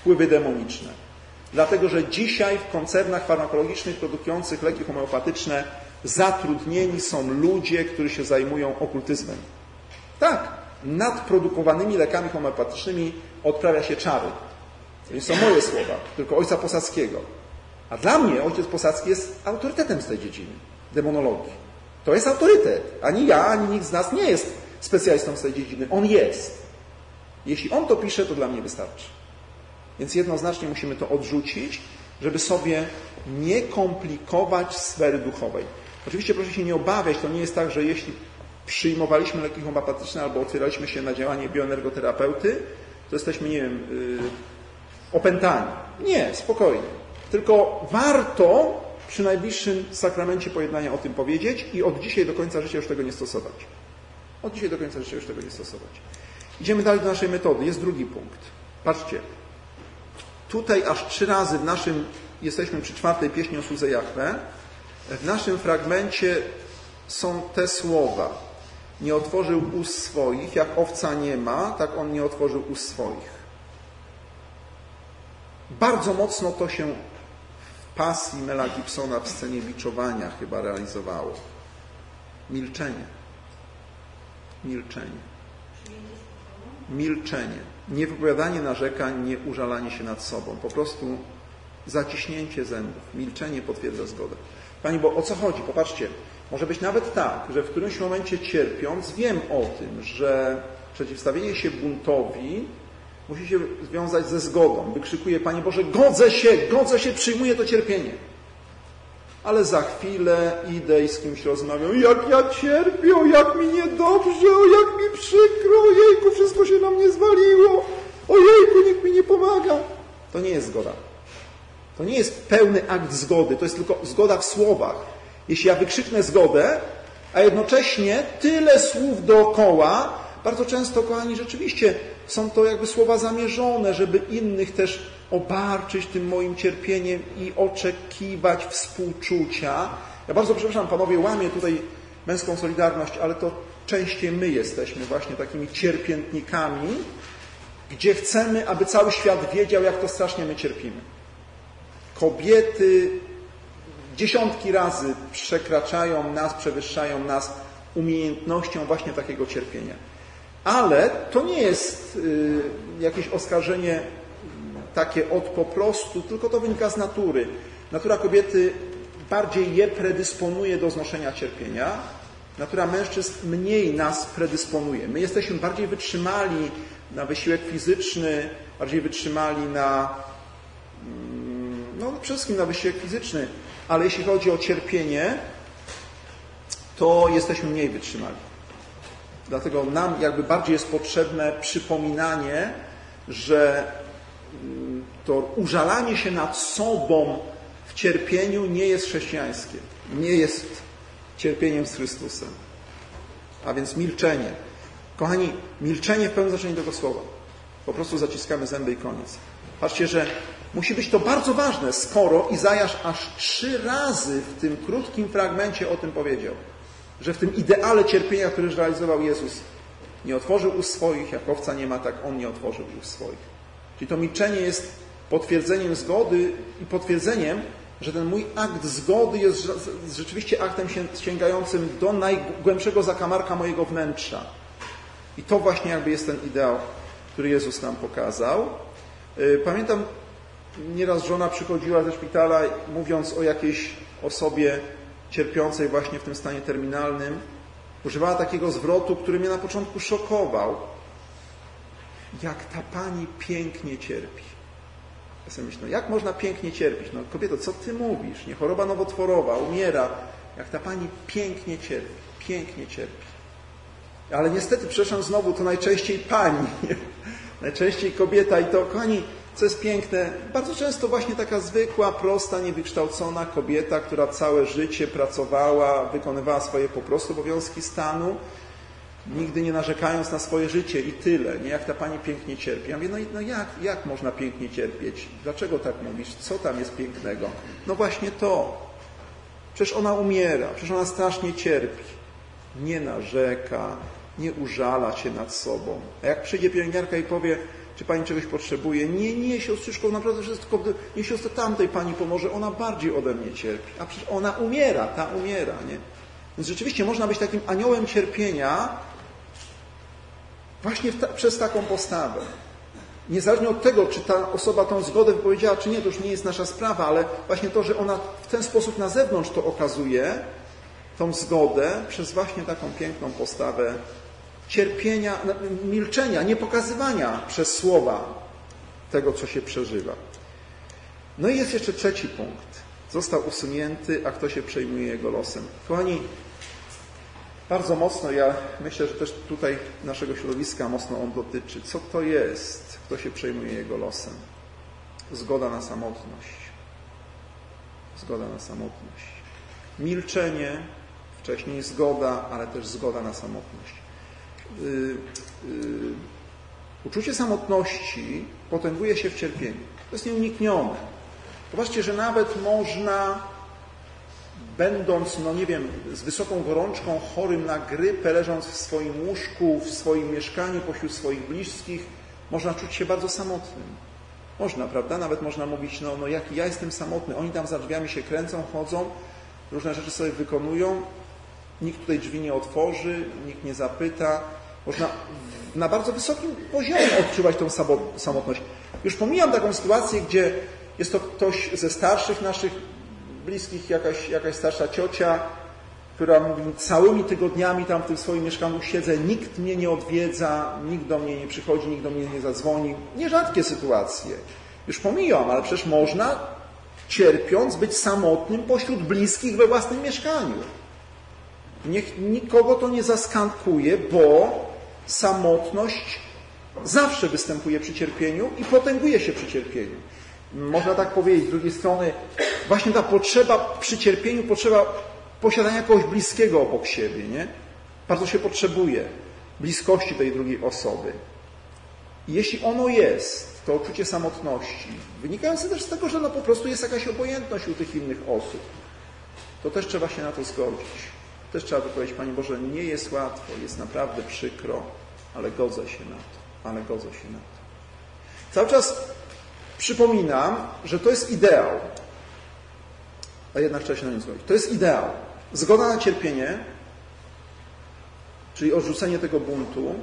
wpływy demoniczne. Dlatego, że dzisiaj w koncernach farmakologicznych produkujących leki homeopatyczne zatrudnieni są ludzie, którzy się zajmują okultyzmem. Tak, nad produkowanymi lekami homeopatycznymi odprawia się czary. To nie są moje słowa, tylko ojca Posadzkiego. A dla mnie ojciec Posadzki jest autorytetem z tej dziedziny, demonologii. To jest autorytet. Ani ja, ani nikt z nas nie jest specjalistą z tej dziedziny. On jest. Jeśli on to pisze, to dla mnie wystarczy. Więc jednoznacznie musimy to odrzucić, żeby sobie nie komplikować sfery duchowej. Oczywiście proszę się nie obawiać, to nie jest tak, że jeśli przyjmowaliśmy leki homeopatyczne albo otwieraliśmy się na działanie bioenergoterapeuty, to jesteśmy, nie wiem, yy, opętani. Nie, spokojnie. Tylko warto przy najbliższym sakramencie pojednania o tym powiedzieć i od dzisiaj do końca życia już tego nie stosować. Od dzisiaj do końca życia już tego nie stosować. Idziemy dalej do naszej metody. Jest drugi punkt. Patrzcie. Tutaj aż trzy razy w naszym, jesteśmy przy czwartej pieśni o słudze Jachwę, w naszym fragmencie są te słowa. Nie otworzył ust swoich, jak owca nie ma, tak on nie otworzył ust swoich. Bardzo mocno to się w pasji Mela Gibsona w scenie biczowania chyba realizowało. Milczenie. Milczenie. Milczenie. Nie wypowiadanie narzekań, nie użalanie się nad sobą. Po prostu zaciśnięcie zębów. Milczenie potwierdza zgodę. Pani, bo o co chodzi? Popatrzcie. Może być nawet tak, że w którymś momencie cierpiąc wiem o tym, że przeciwstawienie się buntowi musi się związać ze zgodą. Wykrzykuje Panie Boże, godzę się, godzę się, przyjmuję to cierpienie. Ale za chwilę idę i z kimś rozmawiam. Jak ja cierpię, jak mi niedobrze, o jak mi przykro, ojejku, wszystko się na mnie zwaliło, ojejku, nikt mi nie pomaga. To nie jest zgoda. To nie jest pełny akt zgody, to jest tylko zgoda w słowach. Jeśli ja wykrzyknę zgodę, a jednocześnie tyle słów dookoła, bardzo często, kochani, rzeczywiście są to jakby słowa zamierzone, żeby innych też obarczyć tym moim cierpieniem i oczekiwać współczucia. Ja bardzo przepraszam, panowie, łamię tutaj męską solidarność, ale to częściej my jesteśmy właśnie takimi cierpiętnikami, gdzie chcemy, aby cały świat wiedział, jak to strasznie my cierpimy. Kobiety dziesiątki razy przekraczają nas, przewyższają nas umiejętnością właśnie takiego cierpienia. Ale to nie jest y, jakieś oskarżenie takie od po prostu, tylko to wynika z natury. Natura kobiety bardziej je predysponuje do znoszenia cierpienia, natura mężczyzn mniej nas predysponuje. My jesteśmy bardziej wytrzymali na wysiłek fizyczny, bardziej wytrzymali na, mm, no przede wszystkim na wysiłek fizyczny, ale jeśli chodzi o cierpienie, to jesteśmy mniej wytrzymali. Dlatego nam jakby bardziej jest potrzebne przypominanie, że mm, to użalanie się nad sobą w cierpieniu nie jest chrześcijańskie. Nie jest cierpieniem z Chrystusem. A więc milczenie. Kochani, milczenie w pełnym znaczeniu tego słowa. Po prostu zaciskamy zęby i koniec. Patrzcie, że musi być to bardzo ważne, skoro Izajasz aż trzy razy w tym krótkim fragmencie o tym powiedział że w tym ideale cierpienia, który realizował Jezus, nie otworzył ust swoich, jak owca nie ma, tak On nie otworzył ust swoich. Czyli to milczenie jest potwierdzeniem zgody i potwierdzeniem, że ten mój akt zgody jest rzeczywiście aktem sięgającym do najgłębszego zakamarka mojego wnętrza. I to właśnie jakby jest ten ideał, który Jezus nam pokazał. Y, pamiętam, nieraz żona przychodziła ze szpitala, mówiąc o jakiejś osobie cierpiącej właśnie w tym stanie terminalnym, używała takiego zwrotu, który mnie na początku szokował. Jak ta pani pięknie cierpi. Ja sobie myślę, no jak można pięknie cierpieć? No kobieto, co ty mówisz? Nie choroba nowotworowa, umiera. Jak ta pani pięknie cierpi, pięknie cierpi. Ale niestety, przepraszam znowu, to najczęściej pani, *laughs* najczęściej kobieta i to, kochani, co jest piękne, bardzo często właśnie taka zwykła, prosta, niewykształcona kobieta, która całe życie pracowała, wykonywała swoje po prostu obowiązki stanu, nigdy nie narzekając na swoje życie i tyle, nie jak ta pani pięknie cierpi. Ja mówię, no, no jak, jak można pięknie cierpieć? Dlaczego tak mówisz? Co tam jest pięknego? No właśnie to. Przecież ona umiera, przecież ona strasznie cierpi. Nie narzeka, nie użala się nad sobą. A jak przyjdzie pielęgniarka i powie, czy pani czegoś potrzebuje? Nie, nie, siostrzyszko, naprawdę wszystko, nie siostra tamtej pani pomoże, ona bardziej ode mnie cierpi. A przecież ona umiera, ta umiera, nie? Więc rzeczywiście można być takim aniołem cierpienia właśnie ta, przez taką postawę. Niezależnie od tego, czy ta osoba tą zgodę wypowiedziała, czy nie, to już nie jest nasza sprawa, ale właśnie to, że ona w ten sposób na zewnątrz to okazuje, tą zgodę, przez właśnie taką piękną postawę cierpienia, milczenia, nie pokazywania przez słowa tego, co się przeżywa. No i jest jeszcze trzeci punkt. Został usunięty, a kto się przejmuje jego losem? Kochani, bardzo mocno, ja myślę, że też tutaj naszego środowiska mocno on dotyczy. Co to jest, kto się przejmuje jego losem? Zgoda na samotność. Zgoda na samotność. Milczenie, wcześniej zgoda, ale też zgoda na samotność. Yy, yy, uczucie samotności potęguje się w cierpieniu. To jest nieuniknione. Zobaczcie, że nawet można będąc, no nie wiem, z wysoką gorączką, chorym na grypę, leżąc w swoim łóżku, w swoim mieszkaniu, pośród swoich bliskich, można czuć się bardzo samotnym. Można, prawda? Nawet można mówić, no, no jaki ja jestem samotny. Oni tam za drzwiami się kręcą, chodzą, różne rzeczy sobie wykonują. Nikt tutaj drzwi nie otworzy, nikt nie zapyta. Można na bardzo wysokim poziomie odczuwać tą samotność. Już pomijam taką sytuację, gdzie jest to ktoś ze starszych naszych bliskich, jakaś, jakaś starsza ciocia, która mówi, całymi tygodniami tam w tym swoim mieszkaniu siedzę, nikt mnie nie odwiedza, nikt do mnie nie przychodzi, nikt do mnie nie zadzwoni. Nierzadkie sytuacje. Już pomijam, ale przecież można, cierpiąc, być samotnym pośród bliskich we własnym mieszkaniu. Niech nikogo to nie zaskankuje, bo samotność zawsze występuje przy cierpieniu i potęguje się przy cierpieniu można tak powiedzieć. Z drugiej strony, właśnie ta potrzeba przy cierpieniu, potrzeba posiadania kogoś bliskiego obok siebie, nie? Bardzo się potrzebuje bliskości tej drugiej osoby. I jeśli ono jest, to uczucie samotności, wynikające też z tego, że no po prostu jest jakaś obojętność u tych innych osób, to też trzeba się na to zgodzić. Też trzeba powiedzieć, Panie Boże, nie jest łatwo, jest naprawdę przykro, ale godzę się na to, ale godzę się na to. Cały czas Przypominam, że to jest ideał. A jednak trzeba się na nim zgodzić. To jest ideał. Zgoda na cierpienie, czyli odrzucenie tego buntu,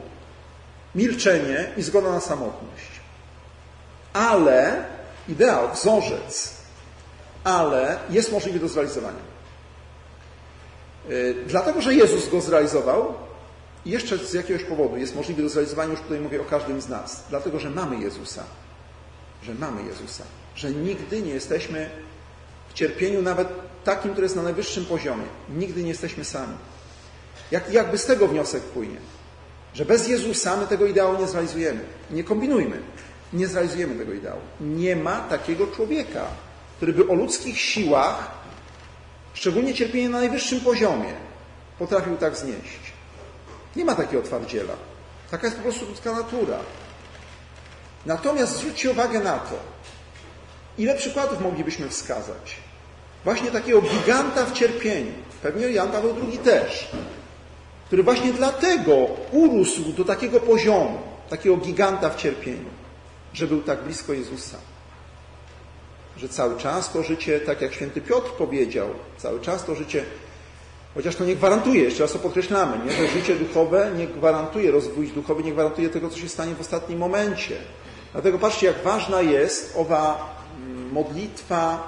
milczenie i zgoda na samotność. Ale, ideał, wzorzec, ale jest możliwy do zrealizowania. Y, dlatego, że Jezus go zrealizował, jeszcze z jakiegoś powodu jest możliwy do zrealizowania, już tutaj mówię o każdym z nas. Dlatego, że mamy Jezusa że mamy Jezusa, że nigdy nie jesteśmy w cierpieniu nawet takim, które jest na najwyższym poziomie. Nigdy nie jesteśmy sami. Jak, jakby z tego wniosek płynie, że bez Jezusa my tego ideału nie zrealizujemy. Nie kombinujmy. Nie zrealizujemy tego ideału. Nie ma takiego człowieka, który by o ludzkich siłach, szczególnie cierpienie na najwyższym poziomie, potrafił tak znieść. Nie ma takiego twardziela. Taka jest po prostu ludzka natura. Natomiast zwróćcie uwagę na to, ile przykładów moglibyśmy wskazać. Właśnie takiego giganta w cierpieniu, pewnie Jan Paweł II też, który właśnie dlatego urósł do takiego poziomu, takiego giganta w cierpieniu, że był tak blisko Jezusa. Że cały czas to życie, tak jak święty Piotr powiedział, cały czas to życie, chociaż to nie gwarantuje, jeszcze raz to podkreślamy, nie? że życie duchowe nie gwarantuje, rozwój duchowy nie gwarantuje tego, co się stanie w ostatnim momencie. Dlatego patrzcie, jak ważna jest owa mm, modlitwa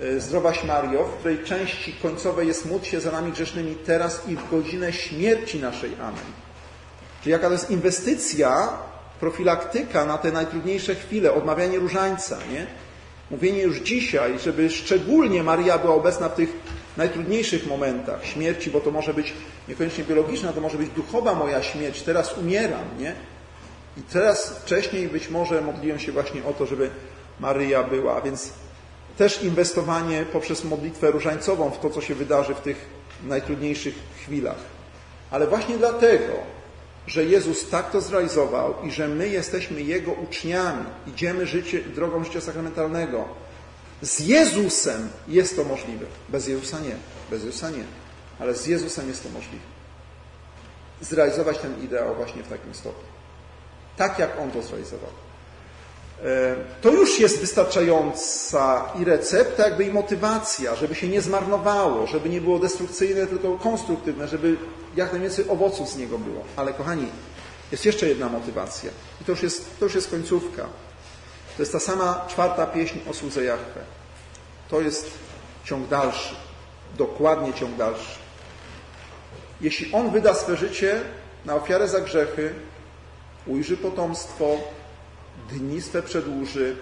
e, Zdrowaś Mario, w której części końcowej jest módl się za nami grzesznymi teraz i w godzinę śmierci naszej. Amen. Czyli jaka to jest inwestycja, profilaktyka na te najtrudniejsze chwile, odmawianie różańca, nie? Mówienie już dzisiaj, żeby szczególnie Maria była obecna w tych najtrudniejszych momentach śmierci, bo to może być niekoniecznie biologiczna, to może być duchowa moja śmierć, teraz umieram, nie? I teraz wcześniej być może modliłem się właśnie o to, żeby Maryja była, więc też inwestowanie poprzez modlitwę różańcową w to, co się wydarzy w tych najtrudniejszych chwilach. Ale właśnie dlatego, że Jezus tak to zrealizował i że my jesteśmy Jego uczniami, idziemy życie, drogą życia sakramentalnego, z Jezusem jest to możliwe. Bez Jezusa nie. Bez Jezusa nie. Ale z Jezusem jest to możliwe. Zrealizować ten ideał właśnie w takim stopniu. Tak jak On to zrealizował. E, to już jest wystarczająca i recepta, jakby i motywacja, żeby się nie zmarnowało, żeby nie było destrukcyjne, tylko konstruktywne, żeby jak najwięcej owoców z niego było. Ale kochani, jest jeszcze jedna motywacja. I to już jest, to już jest końcówka. To jest ta sama czwarta pieśń o słudze Jahwe. To jest ciąg dalszy. Dokładnie ciąg dalszy. Jeśli on wyda swe życie na ofiarę za grzechy, ujrzy potomstwo, dni swe przedłuży,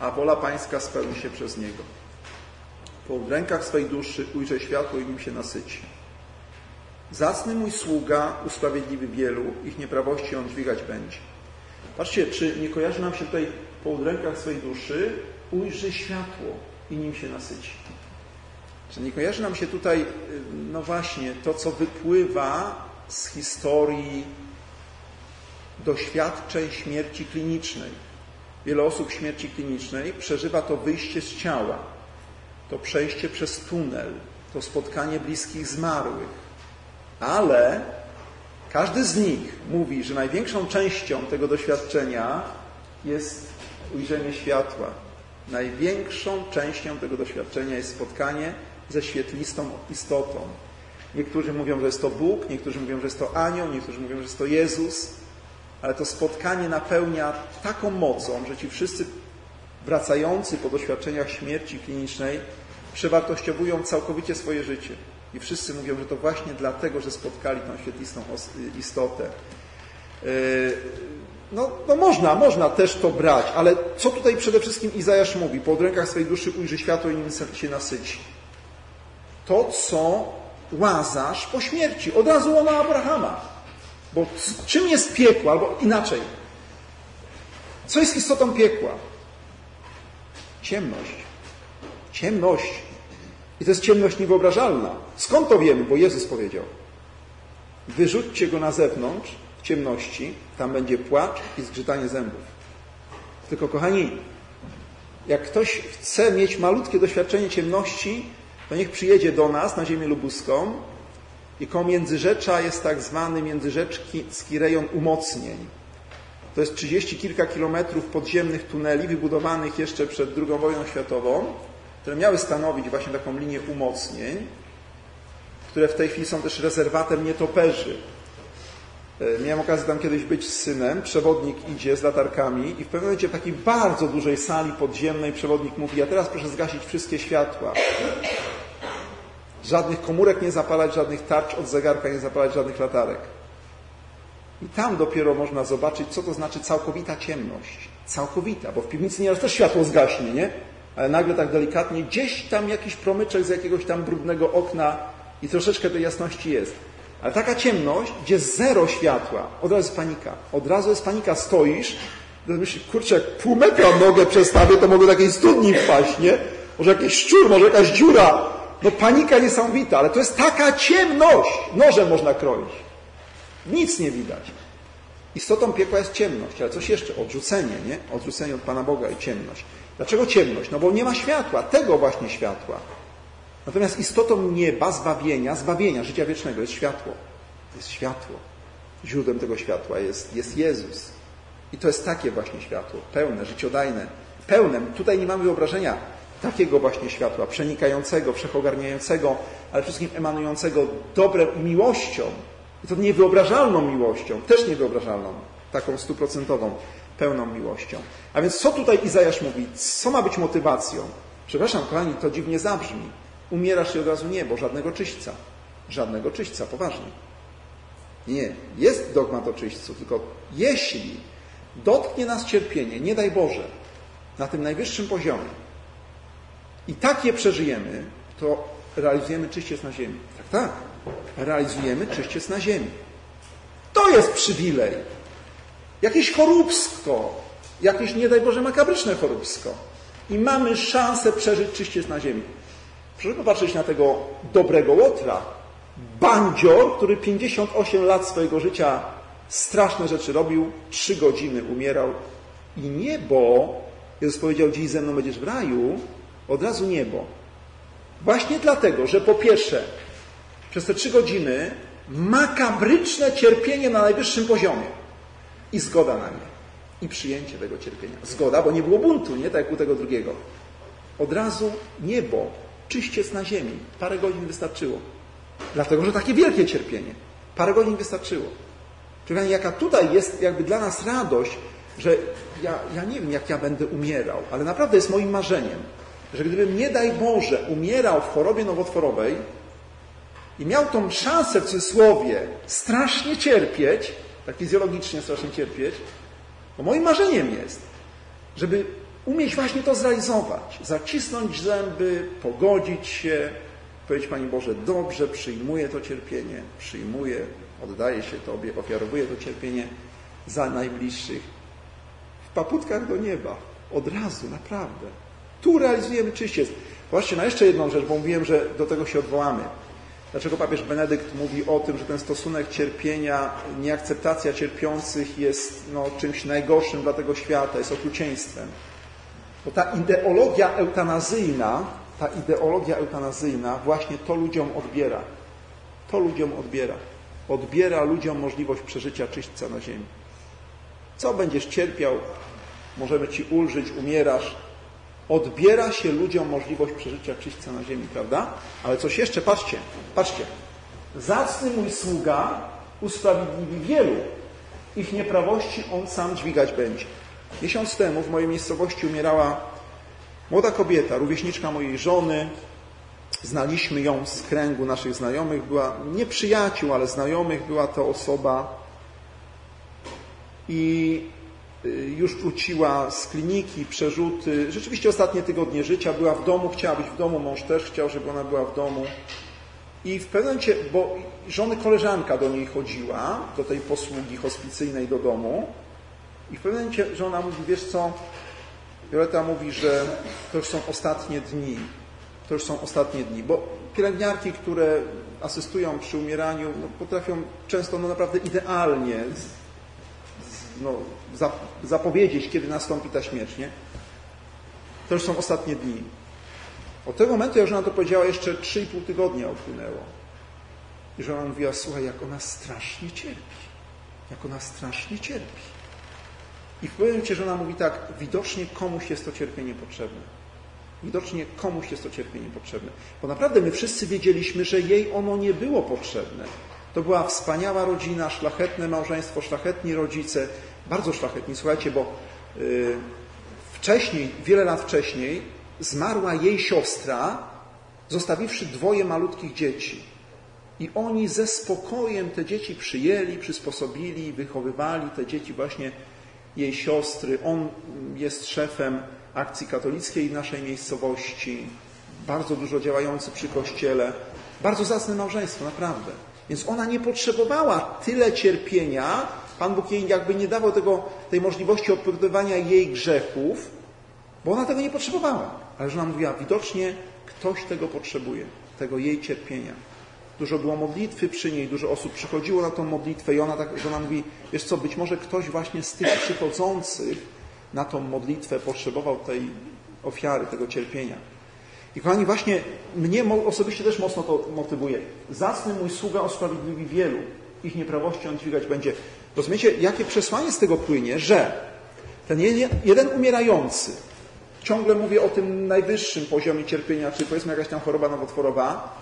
a wola Pańska spełni się przez niego. Po rękach swej duszy ujrze światło i nim się nasyci. Zacny mój sługa, usprawiedliwy wielu, ich nieprawości on dźwigać będzie. Patrzcie, czy nie kojarzy nam się tutaj po rękach swej duszy ujrzy światło i nim się nasyci. Czy nie kojarzy nam się tutaj, no właśnie, to, co wypływa z historii doświadczeń śmierci klinicznej. Wiele osób śmierci klinicznej przeżywa to wyjście z ciała, to przejście przez tunel, to spotkanie bliskich zmarłych. Ale każdy z nich mówi, że największą częścią tego doświadczenia jest ujrzenie światła. Największą częścią tego doświadczenia jest spotkanie ze świetlistą istotą. Niektórzy mówią, że jest to Bóg, niektórzy mówią, że jest to anioł, niektórzy mówią, że jest to Jezus, ale to spotkanie napełnia taką mocą, że ci wszyscy wracający po doświadczeniach śmierci klinicznej przewartościowują całkowicie swoje życie. I wszyscy mówią, że to właśnie dlatego, że spotkali tą świetlistą istotę. Yy, no, no można, można też to brać, ale co tutaj przede wszystkim Izajasz mówi? Po rękach swej duszy ujrzy światło i nim się nasyci. To, co Łazarz po śmierci. Od razu ona Abrahama. Bo czym jest piekło? Albo inaczej. Co jest istotą piekła? Ciemność. Ciemność. I to jest ciemność niewyobrażalna. Skąd to wiemy? Bo Jezus powiedział. Wyrzućcie go na zewnątrz, w ciemności, tam będzie płacz i zgrzytanie zębów. Tylko kochani, jak ktoś chce mieć malutkie doświadczenie ciemności, to niech przyjedzie do nas na ziemię lubuską i koło Międzyrzecza jest tak zwany międzyrzecki rejon umocnień. To jest trzydzieści kilka kilometrów podziemnych tuneli wybudowanych jeszcze przed II wojną światową, które miały stanowić właśnie taką linię umocnień, które w tej chwili są też rezerwatem nietoperzy. E, miałem okazję tam kiedyś być z synem, przewodnik idzie z latarkami i w pewnym momencie w takiej bardzo dużej sali podziemnej przewodnik mówi, a teraz proszę zgasić wszystkie światła. Żadnych komórek nie zapalać, żadnych tarcz od zegarka nie zapalać, żadnych latarek. I tam dopiero można zobaczyć, co to znaczy całkowita ciemność. Całkowita, bo w piwnicy nieraz też światło zgaśnie, nie? Ale nagle tak delikatnie gdzieś tam jakiś promyczek z jakiegoś tam brudnego okna i troszeczkę tej jasności jest. Ale taka ciemność, gdzie zero światła, od razu jest panika. Od razu jest panika, stoisz, myślisz, kurczę, jak pół metra nogę przestawię, to mogę do takiej studni wpaść, nie? Może jakiś szczur, może jakaś dziura. No panika niesamowita, ale to jest taka ciemność. Nożem można kroić. Nic nie widać. Istotą piekła jest ciemność, ale coś jeszcze, odrzucenie, nie? Odrzucenie od Pana Boga i ciemność. Dlaczego ciemność? No bo nie ma światła, tego właśnie światła. Natomiast istotą nieba, zbawienia, zbawienia, życia wiecznego jest światło. Jest światło. Źródłem tego światła jest, jest Jezus. I to jest takie właśnie światło, pełne, życiodajne, pełne. Tutaj nie mamy wyobrażenia takiego właśnie światła, przenikającego, wszechogarniającego, ale wszystkim emanującego dobrem miłością. I to niewyobrażalną miłością, też niewyobrażalną, taką stuprocentową, pełną miłością. A więc co tutaj Izajasz mówi? Co ma być motywacją? Przepraszam, kochani, to dziwnie zabrzmi. Umierasz i od razu nie, bo żadnego czyśćca. Żadnego czyśćca, poważnie. Nie, jest dogmat o czyśćcu, tylko jeśli dotknie nas cierpienie, nie daj Boże, na tym najwyższym poziomie, i tak je przeżyjemy, to realizujemy czyściec na ziemi. Tak, tak. Realizujemy czyściec na ziemi. To jest przywilej. Jakieś choróbsko, jakieś, nie daj Boże, makabryczne choróbsko. I mamy szansę przeżyć czyściec na ziemi. Proszę popatrzeć na tego dobrego łotra. Bandzior, który 58 lat swojego życia straszne rzeczy robił, trzy godziny umierał i niebo, Jezus powiedział, dziś ze mną będziesz w raju, od razu niebo. Właśnie dlatego, że po pierwsze, przez te trzy godziny makabryczne cierpienie na najwyższym poziomie i zgoda na nie. I przyjęcie tego cierpienia. Zgoda, bo nie było buntu, nie tak jak u tego drugiego. Od razu niebo, czyściec na ziemi. Parę godzin wystarczyło. Dlatego, że takie wielkie cierpienie. Parę godzin wystarczyło. Czyli jaka tutaj jest jakby dla nas radość, że ja, ja nie wiem, jak ja będę umierał, ale naprawdę jest moim marzeniem, że gdybym, nie daj Boże, umierał w chorobie nowotworowej i miał tą szansę w cudzysłowie strasznie cierpieć, tak fizjologicznie strasznie cierpieć, to moim marzeniem jest, żeby umieć właśnie to zrealizować, zacisnąć zęby, pogodzić się, powiedzieć Pani Boże, dobrze, przyjmuję to cierpienie, przyjmuję, oddaję się Tobie, ofiarowuję to cierpienie za najbliższych. W paputkach do nieba, od razu, naprawdę. Tu realizujemy czyściec. Właśnie na jeszcze jedną rzecz, bo mówiłem, że do tego się odwołamy. Dlaczego papież Benedykt mówi o tym, że ten stosunek cierpienia, nieakceptacja cierpiących jest no, czymś najgorszym dla tego świata, jest okrucieństwem? Bo ta ideologia eutanazyjna, ta ideologia eutanazyjna właśnie to ludziom odbiera. To ludziom odbiera. Odbiera ludziom możliwość przeżycia czyśćca na ziemi. Co będziesz cierpiał? Możemy Ci ulżyć, umierasz, odbiera się ludziom możliwość przeżycia czyśćca na ziemi, prawda? Ale coś jeszcze, patrzcie, patrzcie. Zacny mój sługa usprawiedliwi wielu. Ich nieprawości on sam dźwigać będzie. Miesiąc temu w mojej miejscowości umierała młoda kobieta, rówieśniczka mojej żony. Znaliśmy ją z kręgu naszych znajomych. Była nie przyjaciół, ale znajomych. Była to osoba i już wróciła z kliniki, przerzuty. Rzeczywiście ostatnie tygodnie życia była w domu, chciała być w domu, mąż też chciał, żeby ona była w domu. I w pewnym momencie, bo żony koleżanka do niej chodziła, do tej posługi hospicyjnej do domu, i w pewnym momencie żona mówi, wiesz co, Violeta mówi, że to już są ostatnie dni. To już są ostatnie dni, bo pielęgniarki, które asystują przy umieraniu, no, potrafią często no, naprawdę idealnie no, zapowiedzieć, kiedy nastąpi ta śmierć, nie? To już są ostatnie dni. Od tego momentu, jak żona to powiedziała, jeszcze 3,5 tygodnia upłynęło. I żona mówiła, słuchaj, jak ona strasznie cierpi. Jak ona strasznie cierpi. I w pewnym momencie żona mówi tak, widocznie komuś jest to cierpienie potrzebne. Widocznie komuś jest to cierpienie potrzebne. Bo naprawdę my wszyscy wiedzieliśmy, że jej ono nie było potrzebne. To była wspaniała rodzina, szlachetne małżeństwo, szlachetni rodzice, bardzo szlachetni, słuchajcie, bo yy, wcześniej, wiele lat wcześniej, zmarła jej siostra, zostawiwszy dwoje malutkich dzieci. I oni ze spokojem te dzieci przyjęli, przysposobili, wychowywali te dzieci właśnie jej siostry. On jest szefem akcji katolickiej w naszej miejscowości, bardzo dużo działający przy kościele. Bardzo zacne małżeństwo, naprawdę. Więc ona nie potrzebowała tyle cierpienia. Pan Bóg jej jakby nie dawał tego, tej możliwości odpowiadania jej grzechów, bo ona tego nie potrzebowała. Ale żona mówiła, widocznie ktoś tego potrzebuje, tego jej cierpienia. Dużo było modlitwy przy niej, dużo osób przychodziło na tą modlitwę i ona tak, żona mówi, wiesz co, być może ktoś właśnie z tych przychodzących na tą modlitwę potrzebował tej ofiary, tego cierpienia. I kochani, właśnie mnie osobiście też mocno to motywuje. Zacny mój sługa osprawiedliwi wielu. Ich nieprawości on dźwigać będzie. Rozumiecie, jakie przesłanie z tego płynie, że ten jeden umierający, ciągle mówię o tym najwyższym poziomie cierpienia, czy powiedzmy jakaś tam choroba nowotworowa,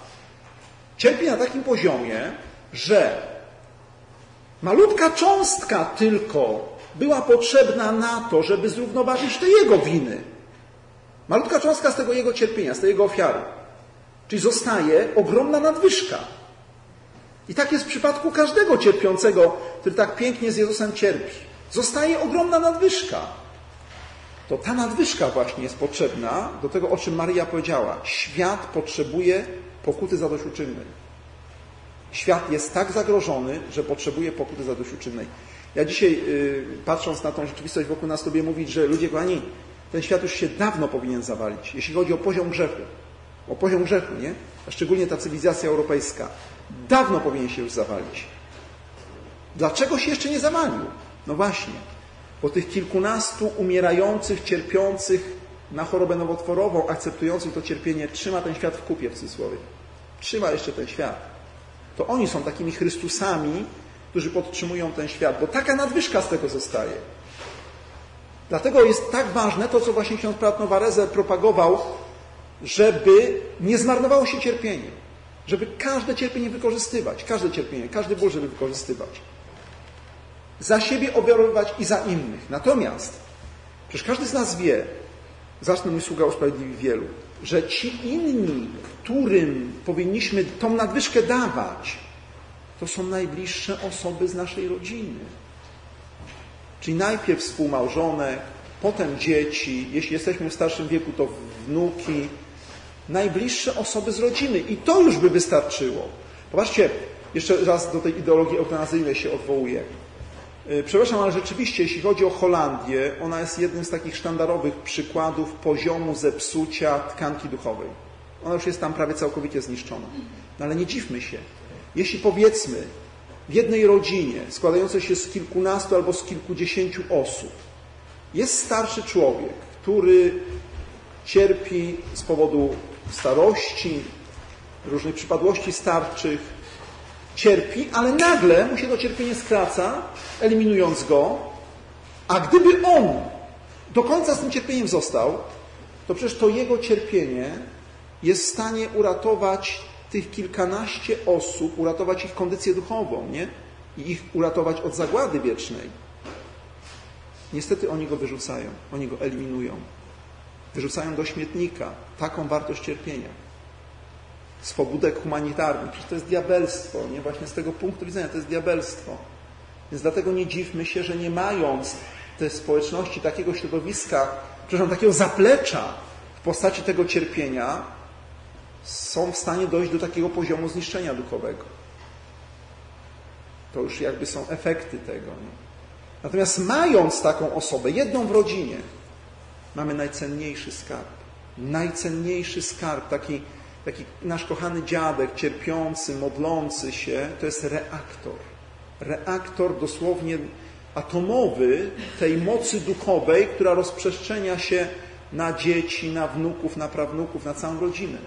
cierpi na takim poziomie, że malutka cząstka tylko była potrzebna na to, żeby zrównoważyć te jego winy. Malutka cząstka z tego jego cierpienia, z tej jego ofiary. Czyli zostaje ogromna nadwyżka. I tak jest w przypadku każdego cierpiącego, który tak pięknie z Jezusem cierpi. Zostaje ogromna nadwyżka. To ta nadwyżka właśnie jest potrzebna do tego, o czym Maria powiedziała. Świat potrzebuje pokuty zadośćuczynnej. Świat jest tak zagrożony, że potrzebuje pokuty zadośćuczynnej. Ja dzisiaj, yy, patrząc na tą rzeczywistość wokół nas, lubię mówić, że ludzie, kochani, ten świat już się dawno powinien zawalić, jeśli chodzi o poziom grzechu. O poziom grzechu, nie? A szczególnie ta cywilizacja europejska. Dawno powinien się już zawalić. Dlaczego się jeszcze nie zawalił? No właśnie, po tych kilkunastu umierających, cierpiących na chorobę nowotworową, akceptujących to cierpienie, trzyma ten świat w kupie w cudzysłowie. Trzyma jeszcze ten świat. To oni są takimi Chrystusami, którzy podtrzymują ten świat, bo taka nadwyżka z tego zostaje. Dlatego jest tak ważne to, co właśnie ksiądz Prat Nowareze propagował, żeby nie zmarnowało się cierpienie. Żeby każde cierpienie wykorzystywać, każde cierpienie, każdy ból, żeby wykorzystywać. Za siebie ofiarowywać i za innych. Natomiast, przecież każdy z nas wie, zacznę mój sługa usprawiedliwi wielu, że ci inni, którym powinniśmy tą nadwyżkę dawać, to są najbliższe osoby z naszej rodziny. Czyli najpierw współmałżonek, potem dzieci, jeśli jesteśmy w starszym wieku, to wnuki, najbliższe osoby z rodziny. I to już by wystarczyło. Popatrzcie, jeszcze raz do tej ideologii eutanazyjnej się odwołuję. Y, przepraszam, ale rzeczywiście, jeśli chodzi o Holandię, ona jest jednym z takich sztandarowych przykładów poziomu zepsucia tkanki duchowej. Ona już jest tam prawie całkowicie zniszczona. No ale nie dziwmy się. Jeśli powiedzmy w jednej rodzinie składającej się z kilkunastu albo z kilkudziesięciu osób jest starszy człowiek, który cierpi z powodu starości, różnych przypadłości starczych, cierpi, ale nagle mu się to cierpienie skraca, eliminując go, a gdyby on do końca z tym cierpieniem został, to przecież to jego cierpienie jest w stanie uratować tych kilkanaście osób, uratować ich kondycję duchową, nie? I ich uratować od zagłady wiecznej. Niestety oni go wyrzucają, oni go eliminują. Wyrzucają do śmietnika taką wartość cierpienia. Swobódek humanitarnych. Przecież to jest diabelstwo, nie? Właśnie z tego punktu widzenia to jest diabelstwo. Więc dlatego nie dziwmy się, że nie mając te społeczności takiego środowiska, przepraszam, takiego zaplecza w postaci tego cierpienia, są w stanie dojść do takiego poziomu zniszczenia duchowego. To już jakby są efekty tego. Nie? Natomiast mając taką osobę, jedną w rodzinie, mamy najcenniejszy skarb. Najcenniejszy skarb, taki, taki nasz kochany dziadek, cierpiący, modlący się, to jest reaktor. Reaktor dosłownie atomowy tej mocy duchowej, która rozprzestrzenia się na dzieci, na wnuków, na prawnuków, na całą rodzinę.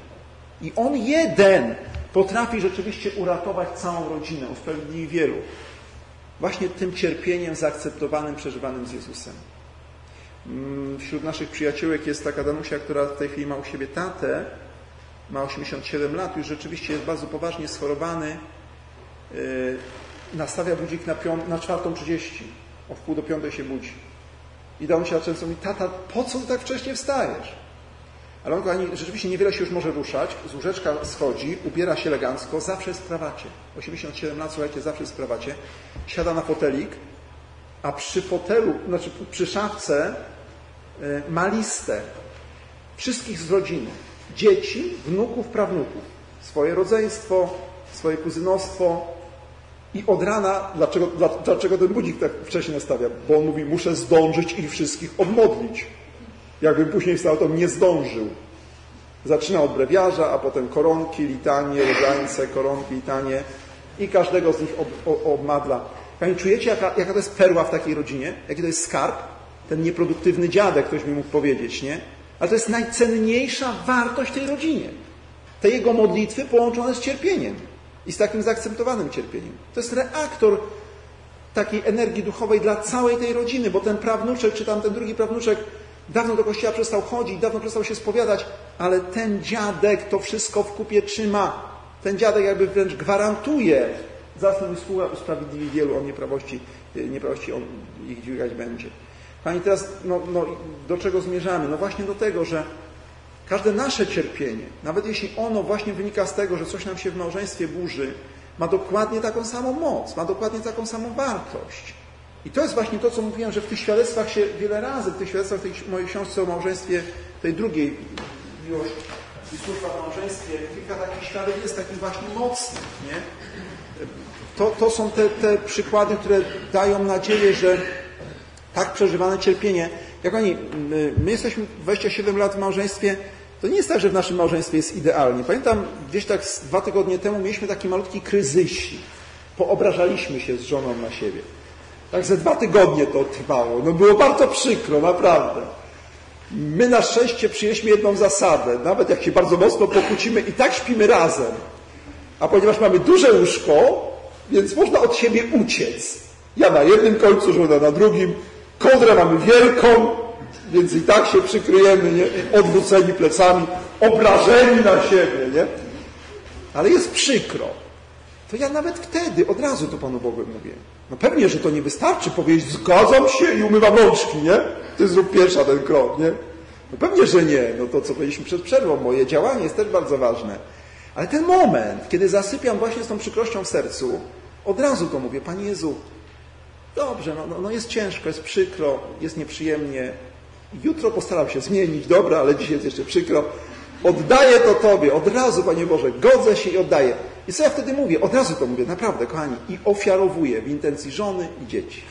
I on jeden potrafi rzeczywiście uratować całą rodzinę, usprawiedliwi wielu. Właśnie tym cierpieniem zaakceptowanym, przeżywanym z Jezusem. Mm, wśród naszych przyjaciółek jest taka Danusia, która w tej chwili ma u siebie tatę, ma 87 lat, już rzeczywiście jest bardzo poważnie schorowany. Yy, nastawia budzik na, na 4.30. O wpół do piątej się budzi. I Danusia często mówi, tata, po co ty tak wcześnie wstajesz? Ale on, kochani, rzeczywiście niewiele się już może ruszać. Z łóżeczka schodzi, ubiera się elegancko, zawsze jest w krawacie. 87 lat, słuchajcie, zawsze jest w krawacie. Siada na fotelik, a przy fotelu, znaczy przy szafce ma listę wszystkich z rodziny. Dzieci, wnuków, prawnuków. Swoje rodzeństwo, swoje kuzynostwo. I od rana, dlaczego, dlaczego ten budzik tak wcześniej nastawia? Bo on mówi, muszę zdążyć ich wszystkich odmodlić. Jakbym później wstał, to nie zdążył. Zaczyna od brewiarza, a potem koronki, litanie, różańce, koronki, litanie i każdego z nich ob, ob, obmadla. Czujecie, jaka, jaka to jest perła w takiej rodzinie? Jaki to jest skarb? Ten nieproduktywny dziadek, ktoś mi mógł powiedzieć, nie? Ale to jest najcenniejsza wartość tej rodzinie. Te jego modlitwy połączone z cierpieniem i z takim zaakceptowanym cierpieniem. To jest reaktor takiej energii duchowej dla całej tej rodziny, bo ten prawnuczek, czy tam ten drugi prawnuczek Dawno do kościoła przestał chodzić, dawno przestał się spowiadać, ale ten dziadek to wszystko w kupie trzyma. Ten dziadek jakby wręcz gwarantuje zasnął sługa usprawiedliwi wielu o nieprawości, nieprawości on ich dźwigać będzie. Pani teraz, no, no, do czego zmierzamy? No właśnie do tego, że każde nasze cierpienie, nawet jeśli ono właśnie wynika z tego, że coś nam się w małżeństwie burzy, ma dokładnie taką samą moc, ma dokładnie taką samą wartość. I to jest właśnie to, co mówiłem, że w tych świadectwach się wiele razy, w tych świadectwach tej mojej książce o małżeństwie, tej drugiej miłość i służba w małżeństwie, kilka takich świadectw jest takich właśnie mocnych, nie? To, to są te, te przykłady, które dają nadzieję, że tak przeżywane cierpienie, jak oni, my, my jesteśmy 27 lat w małżeństwie, to nie jest tak, że w naszym małżeństwie jest idealnie. Pamiętam, gdzieś tak dwa tygodnie temu mieliśmy taki malutki kryzysik poobrażaliśmy się z żoną na siebie. Tak ze dwa tygodnie to trwało. No było bardzo przykro, naprawdę. My na szczęście przyjęliśmy jedną zasadę. Nawet jak się bardzo mocno pokłócimy i tak śpimy razem. A ponieważ mamy duże łóżko, więc można od siebie uciec. Ja na jednym końcu, żona na drugim. Kołdrę mamy wielką, więc i tak się przykryjemy, nie? Odwróceni plecami, obrażeni na siebie, nie? Ale jest przykro. To ja nawet wtedy od razu to Panu Bogu mówię. No pewnie, że to nie wystarczy powiedzieć zgadzam się i umywam rączki, nie? Ty zrób pierwsza ten krok, nie? No pewnie, że nie. No to, co powiedzieliśmy przed przerwą, moje działanie jest też bardzo ważne. Ale ten moment, kiedy zasypiam właśnie z tą przykrością w sercu, od razu to mówię, Panie Jezu, dobrze, no, no, no jest ciężko, jest przykro, jest nieprzyjemnie. Jutro postaram się zmienić, dobra, ale dzisiaj jest jeszcze przykro. Oddaję to Tobie, od razu, Panie Boże, godzę się i oddaję. I co ja wtedy mówię? Od razu to mówię, naprawdę, kochani. I ofiarowuję w intencji żony i dzieci.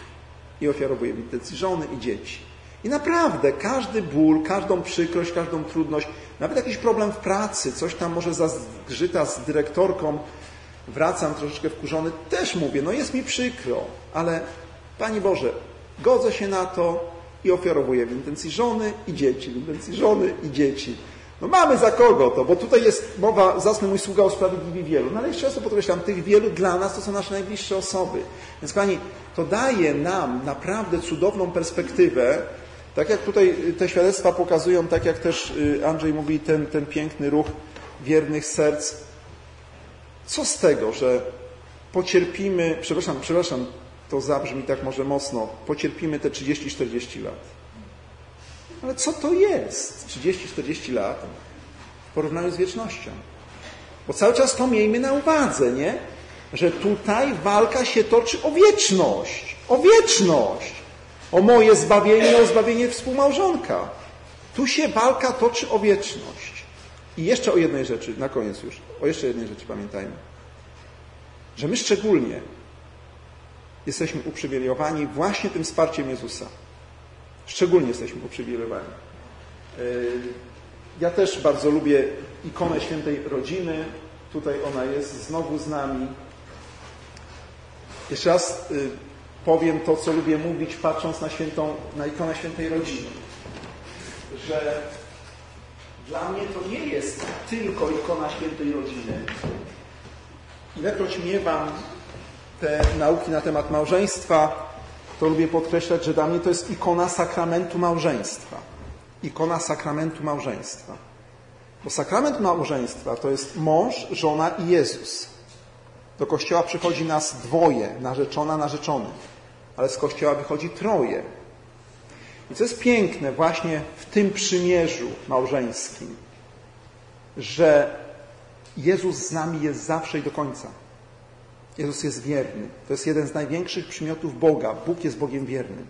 I ofiarowuję w intencji żony i dzieci. I naprawdę każdy ból, każdą przykrość, każdą trudność, nawet jakiś problem w pracy, coś tam może zazgrzyta z dyrektorką, wracam troszeczkę wkurzony, też mówię, no jest mi przykro, ale Pani Boże, godzę się na to i ofiarowuję w intencji żony i dzieci, w intencji żony i dzieci. No mamy za kogo to, bo tutaj jest mowa, zasny mój sługa usprawiedliwi wielu. No ale jeszcze raz podkreślam, tych wielu dla nas to są nasze najbliższe osoby. Więc Pani, to daje nam naprawdę cudowną perspektywę, tak jak tutaj te świadectwa pokazują, tak jak też y, Andrzej mówi, ten, ten piękny ruch wiernych serc. Co z tego, że pocierpimy, przepraszam, przepraszam, to zabrzmi tak może mocno, pocierpimy te 30-40 lat. Ale co to jest 30-40 lat w porównaniu z wiecznością? Bo cały czas to miejmy na uwadze, nie? Że tutaj walka się toczy o wieczność. O wieczność. O moje zbawienie, o zbawienie współmałżonka. Tu się walka toczy o wieczność. I jeszcze o jednej rzeczy, na koniec już. O jeszcze jednej rzeczy pamiętajmy. Że my szczególnie jesteśmy uprzywilejowani właśnie tym wsparciem Jezusa. Szczególnie jesteśmy uprzywilejowani. Yy, ja też bardzo lubię ikonę świętej rodziny. Tutaj ona jest znowu z nami. Jeszcze raz yy, powiem to, co lubię mówić, patrząc na, świętą, na ikonę świętej rodziny. Że dla mnie to nie jest tylko ikona świętej rodziny. Ilekroć miewam te nauki na temat małżeństwa, to lubię podkreślać, że dla mnie to jest ikona sakramentu małżeństwa. Ikona sakramentu małżeństwa. Bo sakrament małżeństwa to jest mąż, żona i Jezus. Do kościoła przychodzi nas dwoje, narzeczona, narzeczony, ale z kościoła wychodzi troje. I co jest piękne właśnie w tym przymierzu małżeńskim, że Jezus z nami jest zawsze i do końca. Jezus jest wierny. To jest jeden z największych przymiotów Boga. Bóg jest Bogiem wiernym.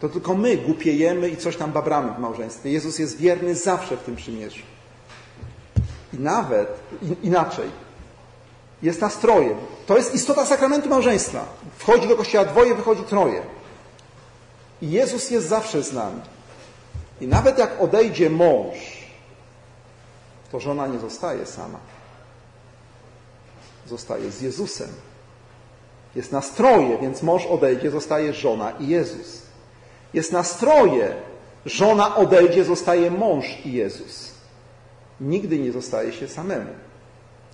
To tylko my głupiejemy i coś tam babramy w małżeństwie. Jezus jest wierny zawsze w tym przymierzu. I nawet inaczej. Jest nas troje. To jest istota sakramentu małżeństwa. Wchodzi do kościoła dwoje, wychodzi troje. I Jezus jest zawsze z nami. I nawet jak odejdzie mąż, to żona nie zostaje sama zostaje z Jezusem. Jest nastroje, więc mąż odejdzie, zostaje żona i Jezus. Jest nastroje, żona odejdzie, zostaje mąż i Jezus. Nigdy nie zostaje się samemu.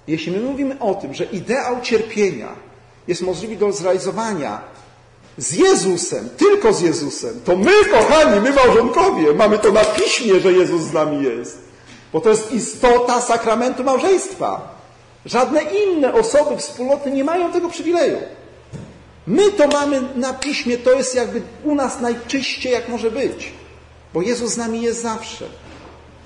Jeśli my mówimy o tym, że ideał cierpienia jest możliwy do zrealizowania z Jezusem, tylko z Jezusem, to my, kochani, my małżonkowie, mamy to na piśmie, że Jezus z nami jest. Bo to jest istota sakramentu małżeństwa. Żadne inne osoby, wspólnoty nie mają tego przywileju. My to mamy na piśmie, to jest jakby u nas najczyściej jak może być. Bo Jezus z nami jest zawsze.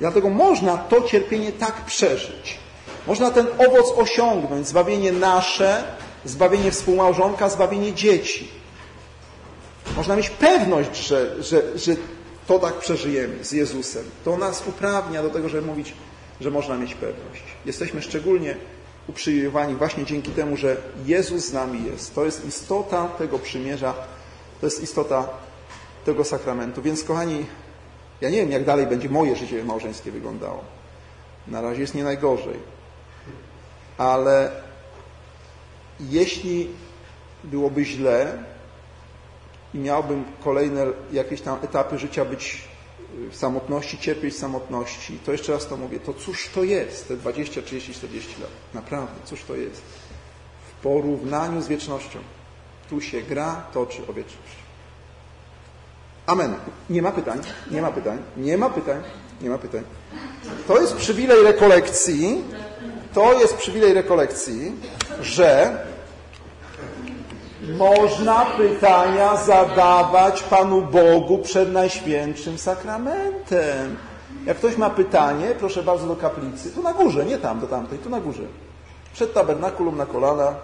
Dlatego można to cierpienie tak przeżyć. Można ten owoc osiągnąć, zbawienie nasze, zbawienie współmałżonka, zbawienie dzieci. Można mieć pewność, że, że, że to tak przeżyjemy z Jezusem. To nas uprawnia do tego, żeby mówić, że można mieć pewność. Jesteśmy szczególnie uprzywilejowani właśnie dzięki temu, że Jezus z nami jest. To jest istota tego przymierza, to jest istota tego sakramentu. Więc kochani, ja nie wiem, jak dalej będzie moje życie małżeńskie wyglądało. Na razie jest nie najgorzej. Ale jeśli byłoby źle i miałbym kolejne jakieś tam etapy życia być w samotności, cierpieć w samotności, to jeszcze raz to mówię, to cóż to jest te 20, 30, 40 lat? Naprawdę, cóż to jest? W porównaniu z wiecznością. Tu się gra toczy o wieczność. Amen. Nie ma pytań, nie ma pytań, nie ma pytań, nie ma pytań. To jest przywilej rekolekcji, to jest przywilej rekolekcji, że można pytania zadawać Panu Bogu przed Najświętszym Sakramentem. Jak ktoś ma pytanie, proszę bardzo do kaplicy, tu na górze, nie tam, do tamtej, tu na górze. Przed tabernakulum na kolana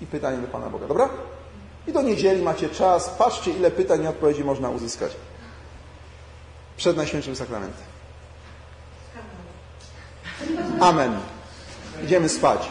i pytanie do Pana Boga, dobra? I do niedzieli macie czas, patrzcie ile pytań i odpowiedzi można uzyskać. Przed Najświętszym Sakramentem. Amen. Idziemy spać.